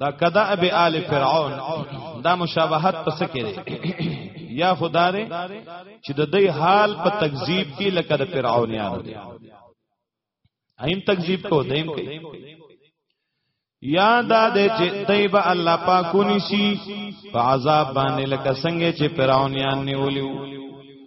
دا کدا به آل فرعون دا مشابهت پس کړي یا خداره چې د دې حال په تکذیب کې لکه د فرعونانو دی ایم تکذیب کو دیم کوي یا دا دې چې دایبه الله پاکونی شي په عذاب باندې لکه څنګه چې فرعونان نیولیو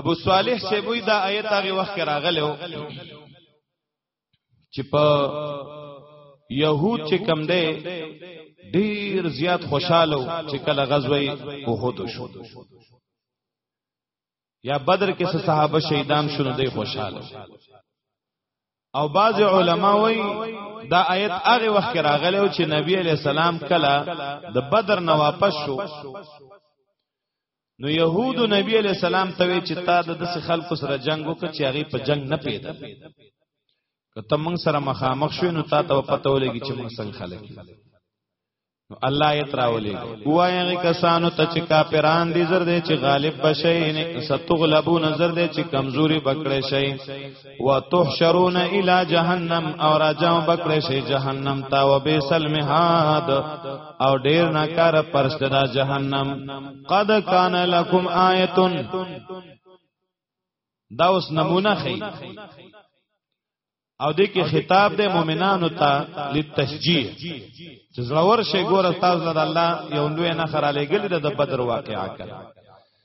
ابو صالح سیبوی دا آیت هغه وخت راغلو چې په يهود چې کم دی ډیر زیات خوشاله چې کله غزوه احد شو یا بدر کې صحابه شهیدان شونه دی خوشاله او بعض علما وای دا آیت هغه وخت راغلی او چې نبی علی السلام کله د بدر نه واپس شو نو يهودو نبی علی السلام ته وی چې تا د دس خلکو سره جنگ وکړ چې هغه په جنگ نه پیدا کته موږ سره مخامخ شو نو تا ته پته ولګي چې موږ څنګه خلک نو الله یې تراولې وایي کسانو ته چې کاپیران دي زر دې چې غالب بشي نه ستغلبو نظر دې چې کمزوري بکړې شي وتحشرون الى جهنم او راجاو بکړې شي جهنم تا وبسل مهاد او ډیر ناکار پرست دا جهنم قد کان لکم آیتن دا اوس نمونه خي او دې کې خطاب د مؤمنانو ته لتشجیع چې زړور شي ګوره تاسو د الله یو لوی نه خراله ګل د بدر واقعا کړه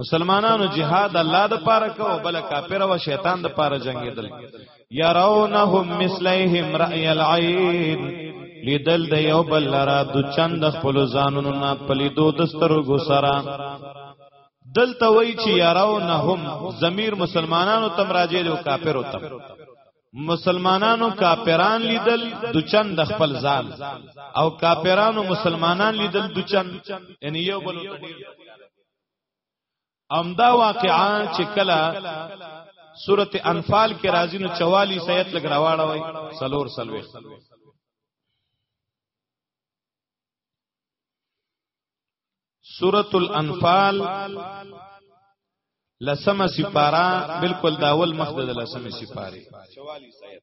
مسلمانانو جهاد الله د پاره کو بل کافر او شیطان د پاره جنگیدل يرونهم مثلهم رأي العين لیدل د یو بل لرا د چند خپل ځانونو نه پلیدو د سترګو سره دلته وای چې يرونهم ضمیر مسلمانانو تم راځي او کافر تم مسلمانانو کافران لیدل د چند خپل ځان او کافرانو مسلمانان لیدل د چند یعنی یو بل ته ډیر امدا واقعا چې کله سورته انفال کې راځي نو 44 آیت لګ راواړه وای سلور سلوي سورۃ الانفال لسمه سپارا بالکل داول مخ د لسمه سپاره 44 آیت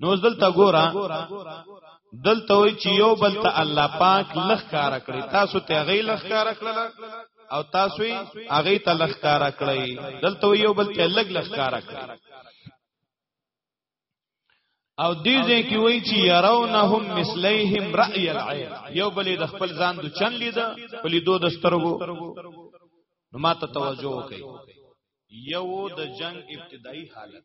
نو دلته ګورا دلته وی چې یو بل ته الله پاک لخ کار کړی تاسو ته غی لخ کار کړل او تاسو یې هغه ته لخ کار کړی دلته یو بل ته لګ لخ کار کړی او دې ځین کې وای چې يرونهم مثلیهم رأی العين یو بلې د خپل ځان د چن لید په لیدو د سترګو نو ماته توجه وکړي یو د جنگ ابتدایي حالت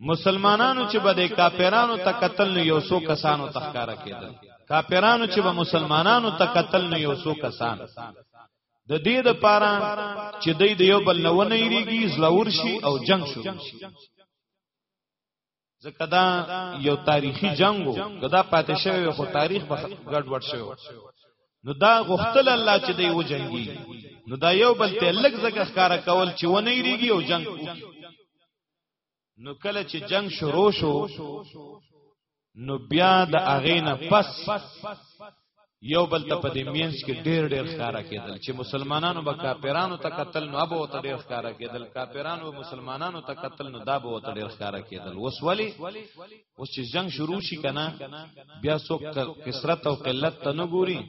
مسلمانانو چې به د کاپیرانو ته قتل نو یو سو کسانو تخکارا کېدل کاپیرانو چې به مسلمانانو ته قتل نو یو سو کسان د دې د پاره چې دوی د یو بل نو نه یریږي زلور شي او جنگ شروع شي ځکه دا یو تاریخي جنگ وو کدا پاتې شوی خو تاریخ به ګډ وډ شوی نو دا غختل الله چې دی و جنگي نو دا یو بل ته لګ زګه ښکارا کول چې و نه یریږي او جنگ وکړي نو کله چې جنگ شروع شو نو بیا د اغې نه پس یو بل ته په دې مینس کې ډېر ډېر ښکارا کېدل چې مسلمانانو به کاپیرانو ته قتل نو ابو ته ډېر ښکارا کېدل کاپیرانو به مسلمانانو ته قتل نو دا به ته ډېر ښکارا کېدل اوس ولی اوس چې جنگ شروع شي کنه بیا څوک کثرت او قلت ته نه ګوري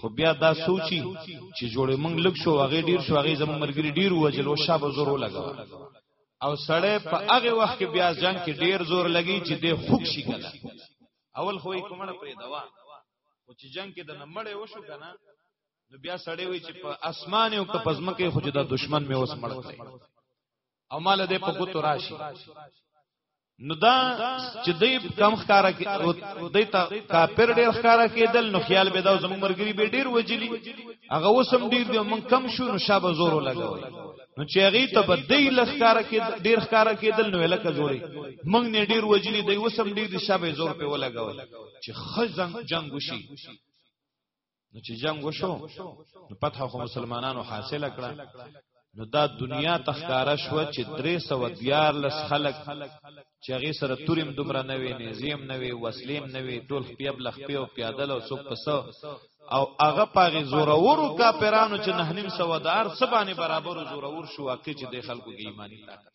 خو بیا دا سوچي چې جوړې مونږ لګ شو هغه ډېر شو هغه زموږ مرګري ډېر وجل او شابه زورو لګا او سړی په هغه وخت کې بیا ځان کې ډیر زور لګی چې د خوک شي کنه اول خو یې کومه پرې دوا او چې جنگ کې د نمړې وشو کنه نو بیا سړی وی چې په اسمان او په پزمکه خو د دشمن مې اوس مړ کړی او مال دې په ګوتو راشي نو دا چې دوی کم ښکارا کې دوی ته کافر ډیر ښکارا کېدل نو خیال به دا زموږ مرګري به ډیر وجلی هغه وسم ډیر دی من کم شو نو شابه زور لګوي نو چې هغه ته به دوی لخکارا کې ډیر ښکارا کېدل نو لکه زوري موږ نه ډیر وجلی دوی وسم ډیر دی شابه زور په ولګوي چې خزن جنگ وشي نو چې جنگ وشو نو فتح خو مسلمانانو حاصله کړه نو دا دنیا تخکارا شو چې 314 لس خلق چې هغه سره توریم دومره نه وي نظیم نه وي وسلیم نه وي ټول خپیب لخ پیو پیادل او سوق پسو او هغه پاغه زورورو کاپیرانو چې نه نیم سو دار سبانه برابر زورور شو واقع چې د خلکو کې ایمانی طاقت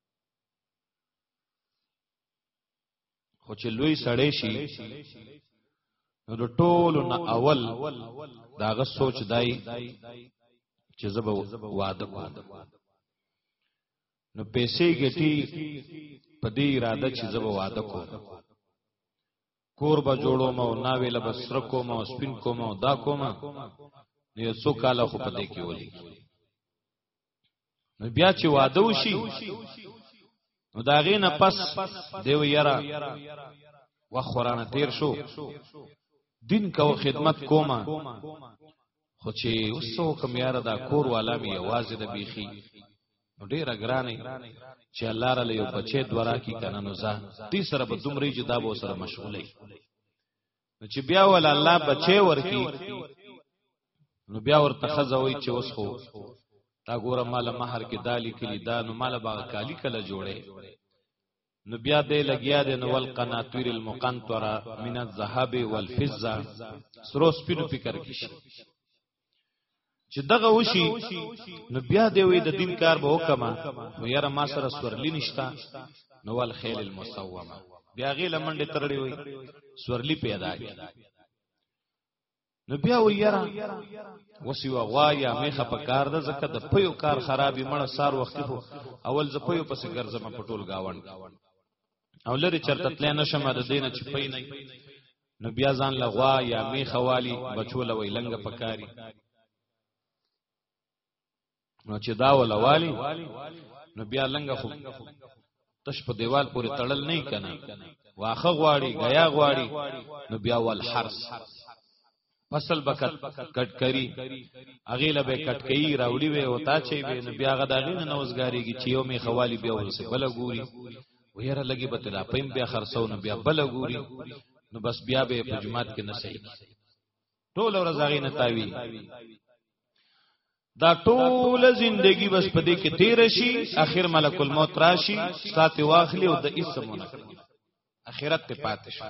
خو چې لوی سړی شي نو د ټولو نه اول داغه سوچ دای چې زه به واده کوم نو پیسې ګټي په دې اراده چې زه به واده کوم کور به جوړو ما او ناوې له بسر کوم او سپین کوم او دا کوم نو یو څو کاله خو په دې کې ولي نو بیا چې واده وشي نو دا غې نه پس دیو یرا و قرانه تیر شو دین کو خدمت کوما خو چې اوسو کوم یاره دا کور والا می आवाज د بیخي نو ډیر اگرانې چې الله را لیو بچې دورا کی کنه نو ځه دې سره به دومره جدا به سره مشغولې نو چې بیا ول الله بچي ورکی نو بیا ورته خزوي چې اوس خو تا ګوره مال مہر کې دالی کلی دا نو مال باغ کالی کله جوړه نو بیا دې لګیا دې نو ول قناطیر المقنطره من الذهب والفضه سروس پینو فکر کیشي چې دغه وشي نو بیا دی وی د دین کار به وکما نو یاره ما سره سورلی نشتا نو ول خیل المسومه بیا غیل منډه ترړی وی سورلی پیدا کی نو بیا و یاره وسی و غوا یا میخه په کار ده زکه د پیو کار خرابې مړه سار وخت هو اول ز پیو پس ګرځم په ټول گاوند او لری چرته تل نه شمه د دینه چې پي نه نو بیا ځان لغوا یا می خوالی بچو لوی لنګ پکاري نو چې دا ولوالی نو بیا لنګ خو تش په دیوال پورې تړل نه کنا واخه غواړي غیا غواړي نو بیا ول حرس فصل بکټ کټ کری اغه له به کټ کئی راوړي وي او تا چي به نو بیا غ داغه نه نوزګاری کی چیو می خوالی بیا ورسه بل ګوري ویره لګي به تلا پم بیا خرڅو نو بیا بل ګوري نو بس بیا به په جماعت کې نه صحیح ټول ورځ هغه نه تاوی دا ټول زندگی بس په دې کې تیر شي اخر ملک الموت راشي سات واخلي او د اسمونه اخرت ته پاتې شي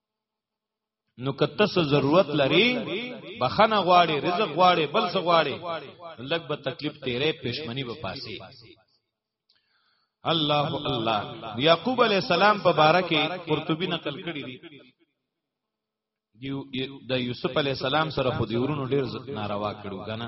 نو کته څه ضرورت لري بخنه غواړي رزق غواړي بل څه غواړي لګ به تکلیف تیرې پښمنی به پاسي الله الله یعقوب علی السلام په باره کې قرطبي نقل کړی دی د یوسف علی السلام سره خو دیورونو ډیر ناروا کړو کنه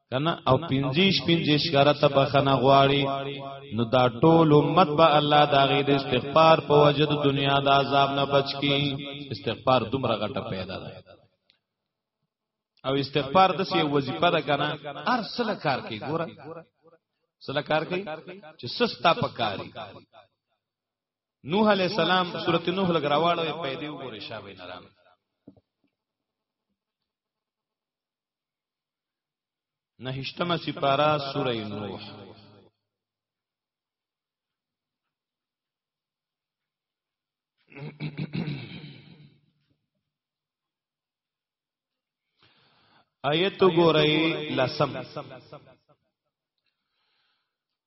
کنه او پنځیش پنځیش کرته بخنه غواړي نو دا ټول امت به الله دا غي د استغفار په وجه د دنیا د عذاب نه بچ کی استغفار دومره غټه پیدا ده او استغفار د سی وظیفه ده کنه هر سله کار کوي ګوره سله کار کوي چې سستا پکاري نوح علی السلام سورته نوح لګراواله پیدا وګوره شابه نرام نهشتمه سپارا سوره نوح آیت ګورئ لسم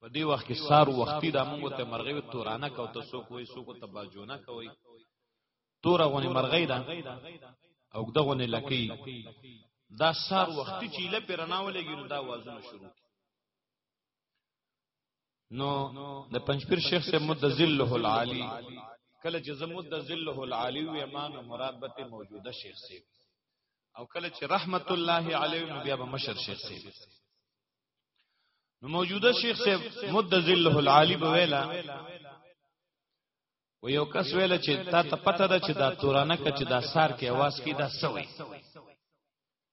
په دې وخت کې سار وختي د موږ ته مرغې تورانه کو ته سو کوی سو کو ته باجونه کوي تور غونې مرغې ده او دغه نه لکی دا سار وختي چې لپاره ناولېږي دا وازونه شروع نو د پنځپیر شیخ سے مد ذله العالی کله چې زمود د ذله العالی و ایمان مراد به موجوده شیخ سی او کله چې رحمت الله علیه نو بیا به مشر شیخ سی نو موجوده شیخ سی مد ذله العالی به ویلا و یو کس ویل چې تا ته پته ده چې دا تورانه کچ دا سار کې आवाज کې دا سوي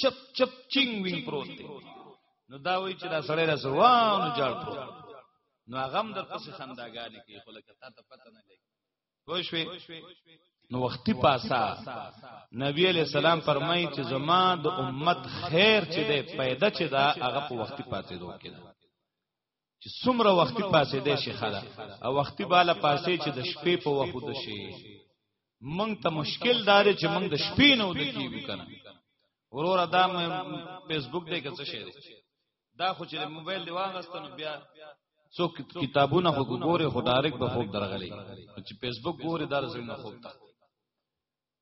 چپ چپ چینګ وینګ پروت دی نو دا وایي چې دا سړی را سوانو جاړ پروت نو هغه هم در پسې خنداګانې کوي خو لکه تا ته پته نه لګي پوه شوې نو وختي پاسا نبی علی السلام فرمایي چې زما د امت خیر چې ده پیدا چې ده هغه په وختي پاتې دوه کړه چې څومره وختي پاسې دی شي خلا او وختي بالا پاسې چې د شپې په وخت د شي مونږ ته مشکل دار چې مونږ د شپې نه ود کیږو کنه وروره دا مې فیسبوک دی که څه شي دا خو چې موبایل دی واغستنو بیا څو کتابونه خو ګوره خو ډایرک په خوب درغلي چې فیسبوک ګوره دا زمينه خوب ته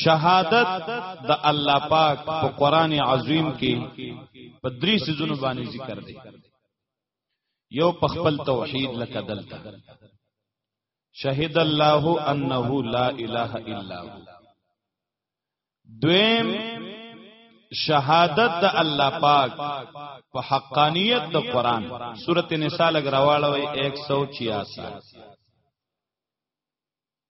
شهادت د الله پاک په قران عظیم کې په درې سيزونو باندې ذکر دی یو په خپل توحید لکه دلته شهید الله انه لا اله الا هو دویم شهادت د الله پاک په حقانیت د قران سورته نساء لګراواله 186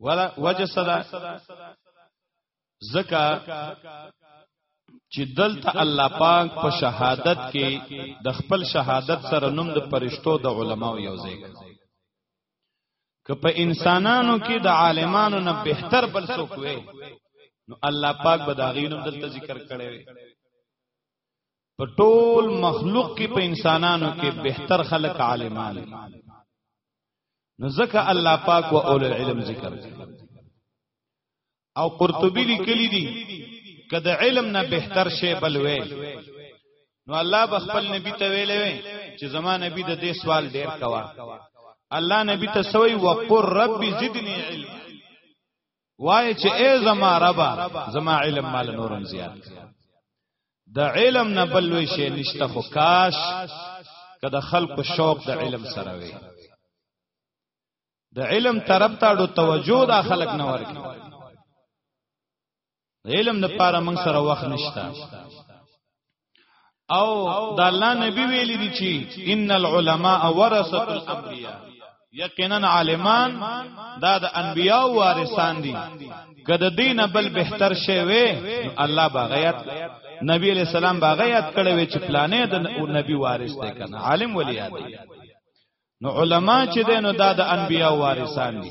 ولا وجه صدا زکا چې دلته الله پاک په شهادت کې د خپل شهادت سره نوم د پرشتو د علماو یو ځای که په انسانانو کې د عالمانو نه بهتر بل څوک وي نو الله پاک به دا غینم دلته ذکر کړي وي په ټول مخلوق کې په انسانانو کې بهتر خلق عالمان نو ځکه الله پاک و اول العلم ذکر او قرطبی لیکلی دی کده علم نه بهتر شی بل وی نو الله بخپل نبی ته ویلې وی چې زما نبی د دې سوال ډیر کوا الله نبی ته سوی وقر رب زدنی علم وای چې ای زما ربا زما علم مال نورم زیات د علم نه بل وی شي نشته خو کاش کله خلق شوق د علم سره وي د علم طرف ته ډو توجه د خلق نه ورکي د علم لپاره موږ سره وخت نشته او د الله نبی ویل دي چې ان العلماء ورثه الانبیاء یقینا عالمان دا د انبیاء وارثان دي کده دین بل بهتر شی وي الله باغیات نبی علیہ السلام باغیات کړي وي چې پلانې د نبی وارث دی کنه عالم ولی یاد دی نو علما چې دینو دا د انبیا وارثان دي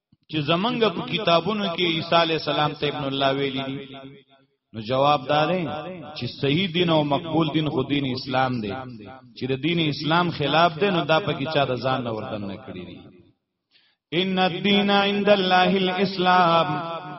چې زمنګ په کتابونو کې عیسی علی السلام ته ابن الله ویلی دي نو جواب دا دی چې صحیح دین او مقبول دین خو دین اسلام دی چې د دین اسلام خلاف دی نو دا پکې چا د ځان نه وردن نه کړی دی ان الدین عند الله الاسلام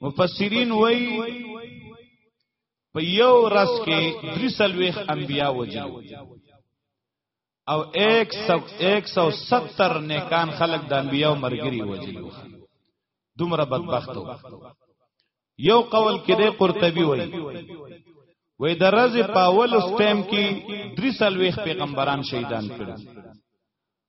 مفسرین وای په یو رس کې درې سلويخ انبیا وجل او 170 نیکان خلق د انبیا او مرګري وجل دومره بدبختو یو قول کې د قرطبي وای وې د رز پاول سټیم کې درې سلويخ پیغمبران شهیدان کړل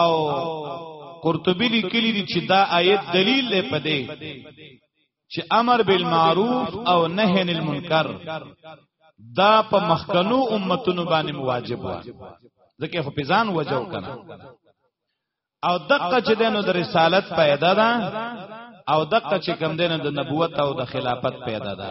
او قرطبی لیکلی دی چې دا آیت دلیل دی په دې چې امر بالمعروف او نهی عن المنکر دا په مخکنو امتونو باندې واجب و ځکه خو پیزان وجو کنه او دقه چې دنو د رسالت پیدا ده او دقه چې کم دنو د نبوت او د خلافت پیدا ده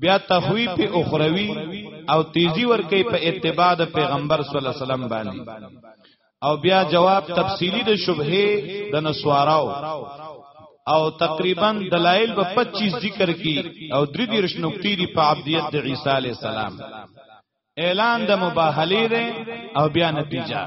بیا تخویف اخروی او تیزی ورکی په اتباع د پیغمبر صلی الله علیه وسلم باندې او بیا جواب تفصیلی د شبهه د نسواراو او تقریبا دلایل به 25 ذکر کی او درې دیرش نقطې دی په عبدیت د عیسی علی السلام اعلان د مباهله ده او بیا نتیجه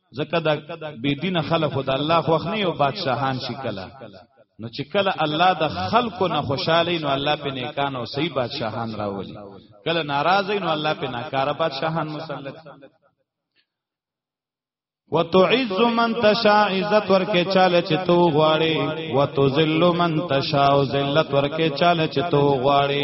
ځکه دا بی دین خلق د الله خوښ نه یو بادشاہان شي کله نو چې کله الله د خلکو نه خوشاله نو الله په نیکان او صحیح بادشاہان راولي کله ناراض نو الله په ناکاره بادشاہان مسلط وتعز من تشاء عزت ورکه چاله چې تو غواړي وتذل من تشاء ذلت ورکه چاله چې تو غواړي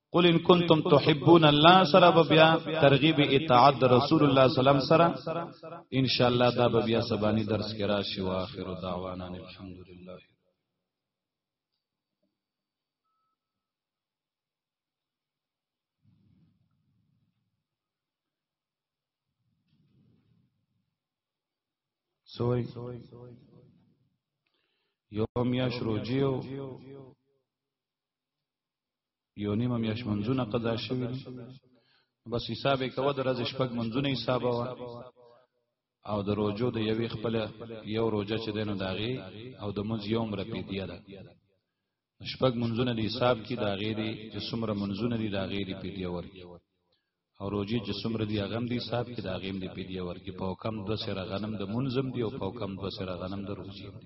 قل ان کنتم تحبون الله سره بیا ترغیب اطاعت د رسول الله سلام سره ان شاء الله دا بیا سبانی درس کې راشي واخر دعوانا الحمدلله سوئی یو میاش روجیو یو نیمه میاش منځونه قضا شوی بس حساب کوه د ورځې شپږ منځونه حساب وا او د روزو د یوې خپل یو روزه چې دینو داغي او د منځ یوم رپیدیا ده شپږ منځونه د حساب کې داغي دي چې څومره منځونه دي داغي دي پیډیا ورکی او روزي چې څومره دي غم دي حساب کې داغي دي پیډیا ورکی په کم دو سره غنم د منظم دی او په کم دو سره غنم د روزي دی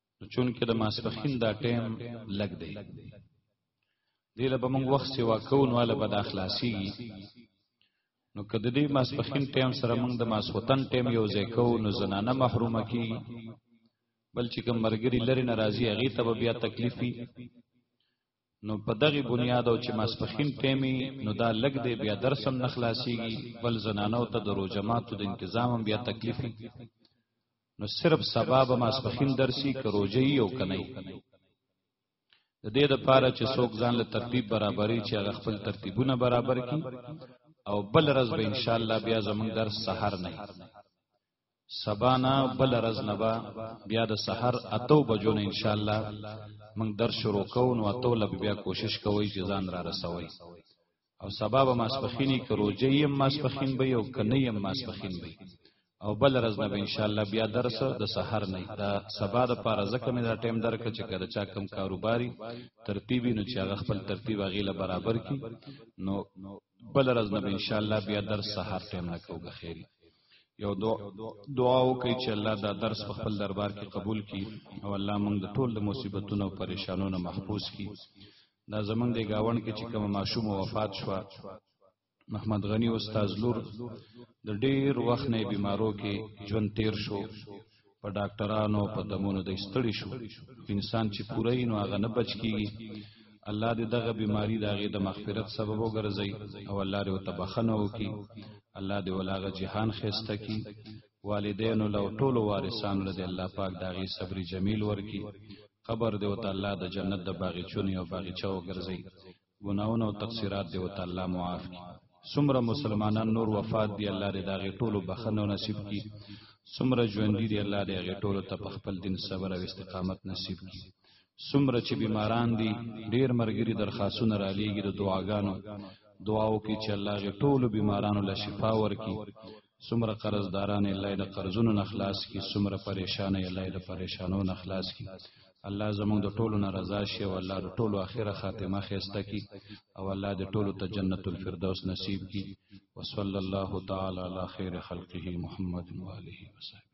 نو چون کې د ماسپخین دا ټیم لګ دی دې له بمنګ وخت سیوا کوو نو له بد اخلاصي نو کده دې ماسپخین ټیم سره موږ د ماسوتن ټیم یو ځای کوو نو زنانه محرومه کی بل چې کوم مرګري لري ناراضي هغه ته بیا تکلیفي نو په دغه بنیاد او چې ماسپخین ټیمی نو دا لګ دی بیا درسم نخلاصيږي بل زنانو ته د روجماتو د تنظیم بیا تکلیف نو صرف سبب ماسپخین درسي کروجي او کني د دې د پاره چې څوک ځان له ترتیب برابرۍ چې هغه خپل ترتیبونه برابر کړي او بل ورځ به ان شاء الله بیا زموږ درس سحر نه سبا نه بل رز نه با بیا د سحر اتو بجو نه ان شاء الله موږ در شروع کوو نو اتو لب بیا کوشش کوی چې ځان را رسوي او سبا به ماسپخینی کرو جیم ماسپخین به یو کنه یم ماسپخین به او بل رز نه ان شاء الله بیا درس د سحر نه دا سبا د پاره زکه مې دا ټیم درک چې کړه چا کم کاروباري ترتیبي نو چې هغه خپل ترتیب غیله برابر کی نو بل رز نه ان شاء الله بیا درس سحر ټیم نه کوو خیری یو دعا وکړئ چې الله دا درس په خپل دربار کې قبول کړي او الله موږ د ټول د مصیبتونو او پریشانونو محفوظ کړي دا زمونږ د گاون کې چې کوم ماشوم وفات شو محمد غنی استاد لور د ډیر وخت نه بیمارو کې ژوند تیر شو په ډاکټرانو په دمونو د استړی شو انسان چې پوره نو هغه نه بچ کیږي الله دې دغه بیماری داغه د مغفرت سبب وګرځي او الله دې وتبخنه وکي الله دې ولاغه جهان خسته کی والدین له ټول وارثان له الله پاک داغه صبر جمیل ورکی قبر دې وت الله د جنت د باغچونی او باغچو ګرځي ګناونه او تقصیرات دی وته الله معاف کی سمره مسلمانان نور وفات دی الله دې دا غي ټولو بخنه نصیب کی سمره ژوند دی الله دې غي ټولو ته خپل دین صبر او استقامت نصیب کی سمره چې بیماران دي ډیر مرګري درخواستونه را لېږي د دعاګانو دعاو کې چې الله غي ټولو بیمارانو له شفا ورکي څومره قرض داران الله د قرضونو نه خلاص کی څومره پریشان الله د پریشانو نه خلاص کی الله زموږ د ټولو نه رضا شي او الله د ټولو اخره خاتمه خسته کی او الله د ټولو ته جنت الفردوس نصیب کی وصلی الله تعالی علی خیر خلقه محمد و علیه وصحبه